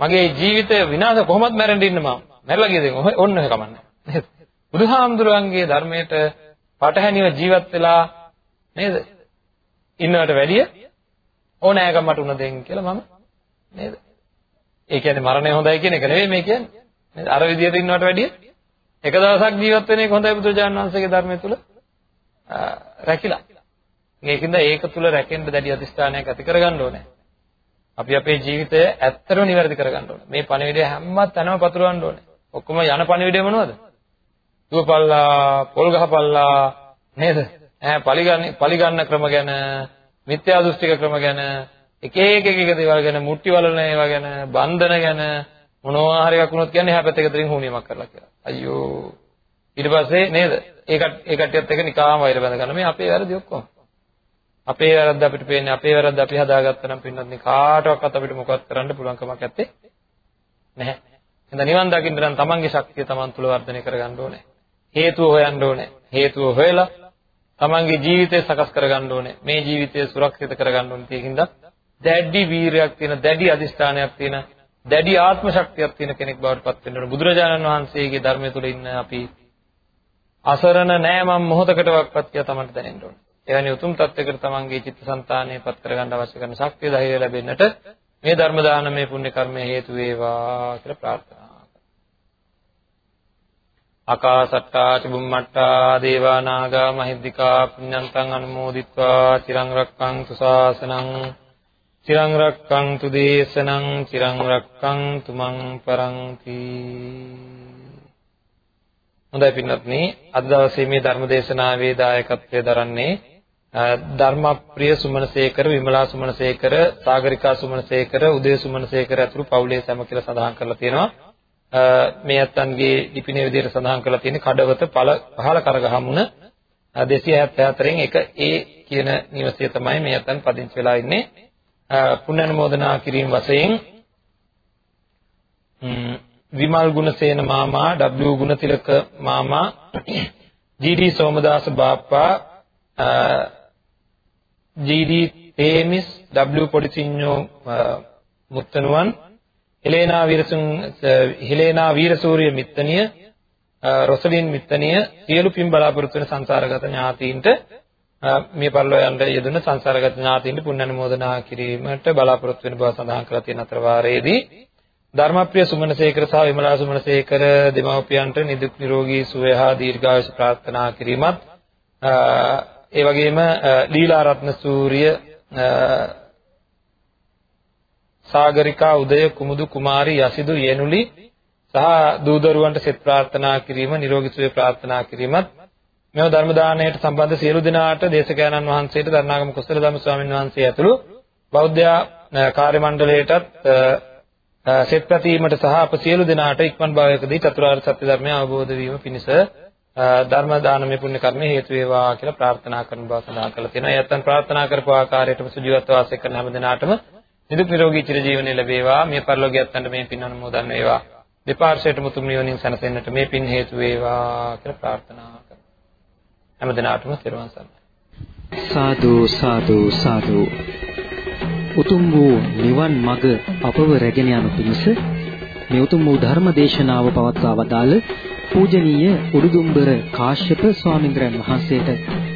Speaker 2: මගේ ජීවිතය විනාශ කොහොමද මැරෙන්න ඉන්න මම. මැරලා ගියද ඔන්න ඔය කමන්නේ. නේද? බුදුහාමුදුරන්ගේ ධර්මයට පටහැනිව ජීවත් වෙලා නේද? ඉන්නවට වැඩිය ඕනෑකම මට උන දෙන්න කියලා මම නේද? ඒ කියන්නේ මරණය හොඳයි කියන එක නෙවෙයි මේ කියන්නේ. නේද? අර විදියට ඉන්නවට වැඩිය එක දවසක් ජීවත් වෙන එක හොඳයි බුදුරජාණන් වහන්සේගේ ධර්මය තුල රැකිලා. ඒකින්ද ඒක තුල රැකෙන්න දැඩි අධිෂ්ඨානයක් ඇති කරගන්න ඕනේ. අපි අපේ ජීවිතය ඇත්තටම නිවැරදි කරගන්න ඕනේ. මේ පණිවිඩය හැම තැනම පතුරවන්න ඕනේ. ඔක්කොම යන පණිවිඩය මොනවද? දුවපල්ලා, පොල් ගහපල්ලා නේද? ඈ පරිගන්න පරිගන්න ක්‍රම ගැන, මිත්‍යා දෘෂ්ටික ක්‍රම ගැන, එක එක එක එක දේවල් ගැන, මුට්ටි වලන ඒවා ගැන, බන්ධන ගැන මොනවා හරි එකක් වුණොත් කියන්නේ එහා පැත්තක තරින් හුනියමක් කරලා කියලා. අයියෝ. ඊට පස්සේ නේද? ඒකට ඒ කට්ටියත් එක නිකාම වෛර බඳ ගන්න. මේ අපේ වැරදි ඔක්කොම. අපේ වැරද්ද අපිට පේන්නේ අපේ වැරද්ද අපි හදාගත්තා නම් පින්නත් කාටවත් අපිට මොකවත් කරන්න පුළුවන් කමක් නැත්තේ නැහැ. එහෙනම් නිවන් දකින්න නම් තමන්ගේ ශක්තිය තමන් තුළ වර්ධනය කරගන්න ඕනේ. හේතුව හොයන්න ඕනේ. හේතුව හොයලා තමන්ගේ ජීවිතය සකස් කරගන්න ඕනේ. මේ ජීවිතය සුරක්ෂිත කරගන්න ඕනේ. ඒකින්ද දැඩි වීරයක් තියෙන, දැඩි අදිෂ්ඨානයක් තියෙන, දැඩි ආත්ම ශක්තියක් තියෙන කෙනෙක් බවට පත් වෙන්න ඕනේ. බුදුරජාණන් වහන්සේගේ ධර්මය තුළ ඉන්න අපි අසරණ නෑ මම මොහොතකටවත් කියලා තමන්ට දැනෙන්න ඕනේ. එවැනි උතුම් තත්වයකට තමන්ගේ චිත්තසංතානය පත් කරගන්න අවශ්‍ය කරන ශක්තිය ධෛර්යය ලැබෙන්නට මේ ධර්ම දානමය පුණ්‍ය කර්මය හේතු වේවා කියලා ප්‍රාර්ථනා අකාසට්ටා චුම්මට්ටා දේවා නාග මහිද්దికා පුඤ්ඤන්තං අනුමෝදිත්වා චිරං රක්ඛන්තු ශාසනං චිරං රක්ඛන්තු දේශනං චිරං රක්ඛන්තු මං පරන්ති. හොඳයි පින්වත්නි අද දවසේ මේ ධර්ම දේශනාවේ දායකත්වයෙන් දරන්නේ ධර්මප්‍රිය සුමනසේකර විමලා සුමනසේකර සාගරිකා සුමනසේකර උදේ සුමනසේකර ඇතුළු පවුලේ සැම කියලා සඳහන් කරලා තියෙනවා මේ අත්තන්ගේ ලිපිනේ විදිහට සඳහන් කරලා තියෙන කඩවත පහල කරගහමුණ 274න් එක ඒ කියන නිවසේ තමයි මේ අත්තන් පදිංචි වෙලා ඉන්නේ පුණ්‍යනමෝදනා කිරීම වශයෙන් විමල් ගුණසේන මාමා W ගුණතිලක මාමා ජී.ඩී. සෝමදාස බාප්පා ජී.ඩී. තේමිස් W පොඩිසිඤ්ඤෝ මුත්තනුවන් හෙලේනා වීරසුන් හෙලේනා වීරසූරිය මිත්තනිය රොසලින් මිත්තනිය සියලු පින් බලාපොරොත්තු වෙන සංසාරගත ඥාතීන්ට මේ පරිලෝ යන්න යෙදුන සංසාරගත ඥාතීන්ට පුණ්‍ය අනුමෝදනා කිරීමට බලාපොරොත්තු වෙන බව සඳහන් කරලා තියෙන අතර වාරයේදී ධර්මප්‍රිය සුමනසේකර සහ විමලා සුමනසේකර දෙමව්පියන්ට නිදුක් නිරෝගී සුවය හා දීර්ඝායුෂ ප්‍රාර්ථනා කිරීමත් ඒ වගේම ලීලා රත්න සූර්ය සාගරිකා උදය කුමුදු කුමාරි යසිදු යනුලි සහ දූදරුවන්ට සෙත් ප්‍රාර්ථනා කිරීම නිරෝගී සුවය ප්‍රාර්ථනා කිරීමත් මෙව ධර්ම දානයට සම්බන්ධ සියලු දෙනාට දේශකයන්න් වහන්සේට දරණාගම කුසල ධම්ම ස්වාමීන් වහන්සේ ඇතුළු බෞද්ධ කාර්ය මණ්ඩලයටත් සෙත් පැතීමට සහ අප සියලු දෙනාට ඉක්මන් භාවයකදී චතුරාර්ය සත්‍ය ධර්මය අවබෝධ වීම පිණිස ධර්ම දානමය පුණ්‍ය කර්ම හේතු වේවා කියලා ප්‍රාර්ථනා කරන බව සඳහන් කරලා තියෙනවා. ඒ අතන් ප්‍රාර්ථනා කරපු ආකාරයටම සුජීවත්ව වාසය කරන හැම දිනාටම නිදුක් නිරෝගී චිරජීවනයේ ලැබේවා. මේ පරිලෝකියත් අන්න මේ පින් අනුමෝදන් වේවා. දෙපාර්ශ්වයටම තුම් නිවනින් සැනසෙන්නට මේ පින් හේතු වේවා කියලා ප්‍රාර්ථනා කරනවා. හැම දිනාටම සිරුවන් සරණයි.
Speaker 1: සාදු සාදු සාදු උතුම් වූ නිවන් මඟ අපව රැගෙන යනු පිණිස මේ උතුම් වූ ධර්ම දේශනාව පවත්වා වදාළ පූජනීය උඩුදුම්බර කාශ්‍යප ස්වාමීන්ද්‍රයන් වහන්සේට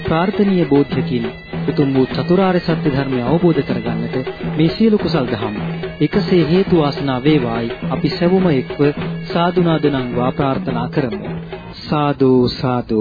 Speaker 1: ප්‍රාර්ථනීය බෝධියකින් උතුම් වූ චතුරාර්ය සත්‍ය ධර්මය අවබෝධ කරගන්නට මේ සියලු කුසල් දහම් එකසේ හේතු වාසනා වේවායි අපි සැවොම එක්ව සාදුනාදනං වා ප්‍රාර්ථනා කරමු. සාදු සාදු.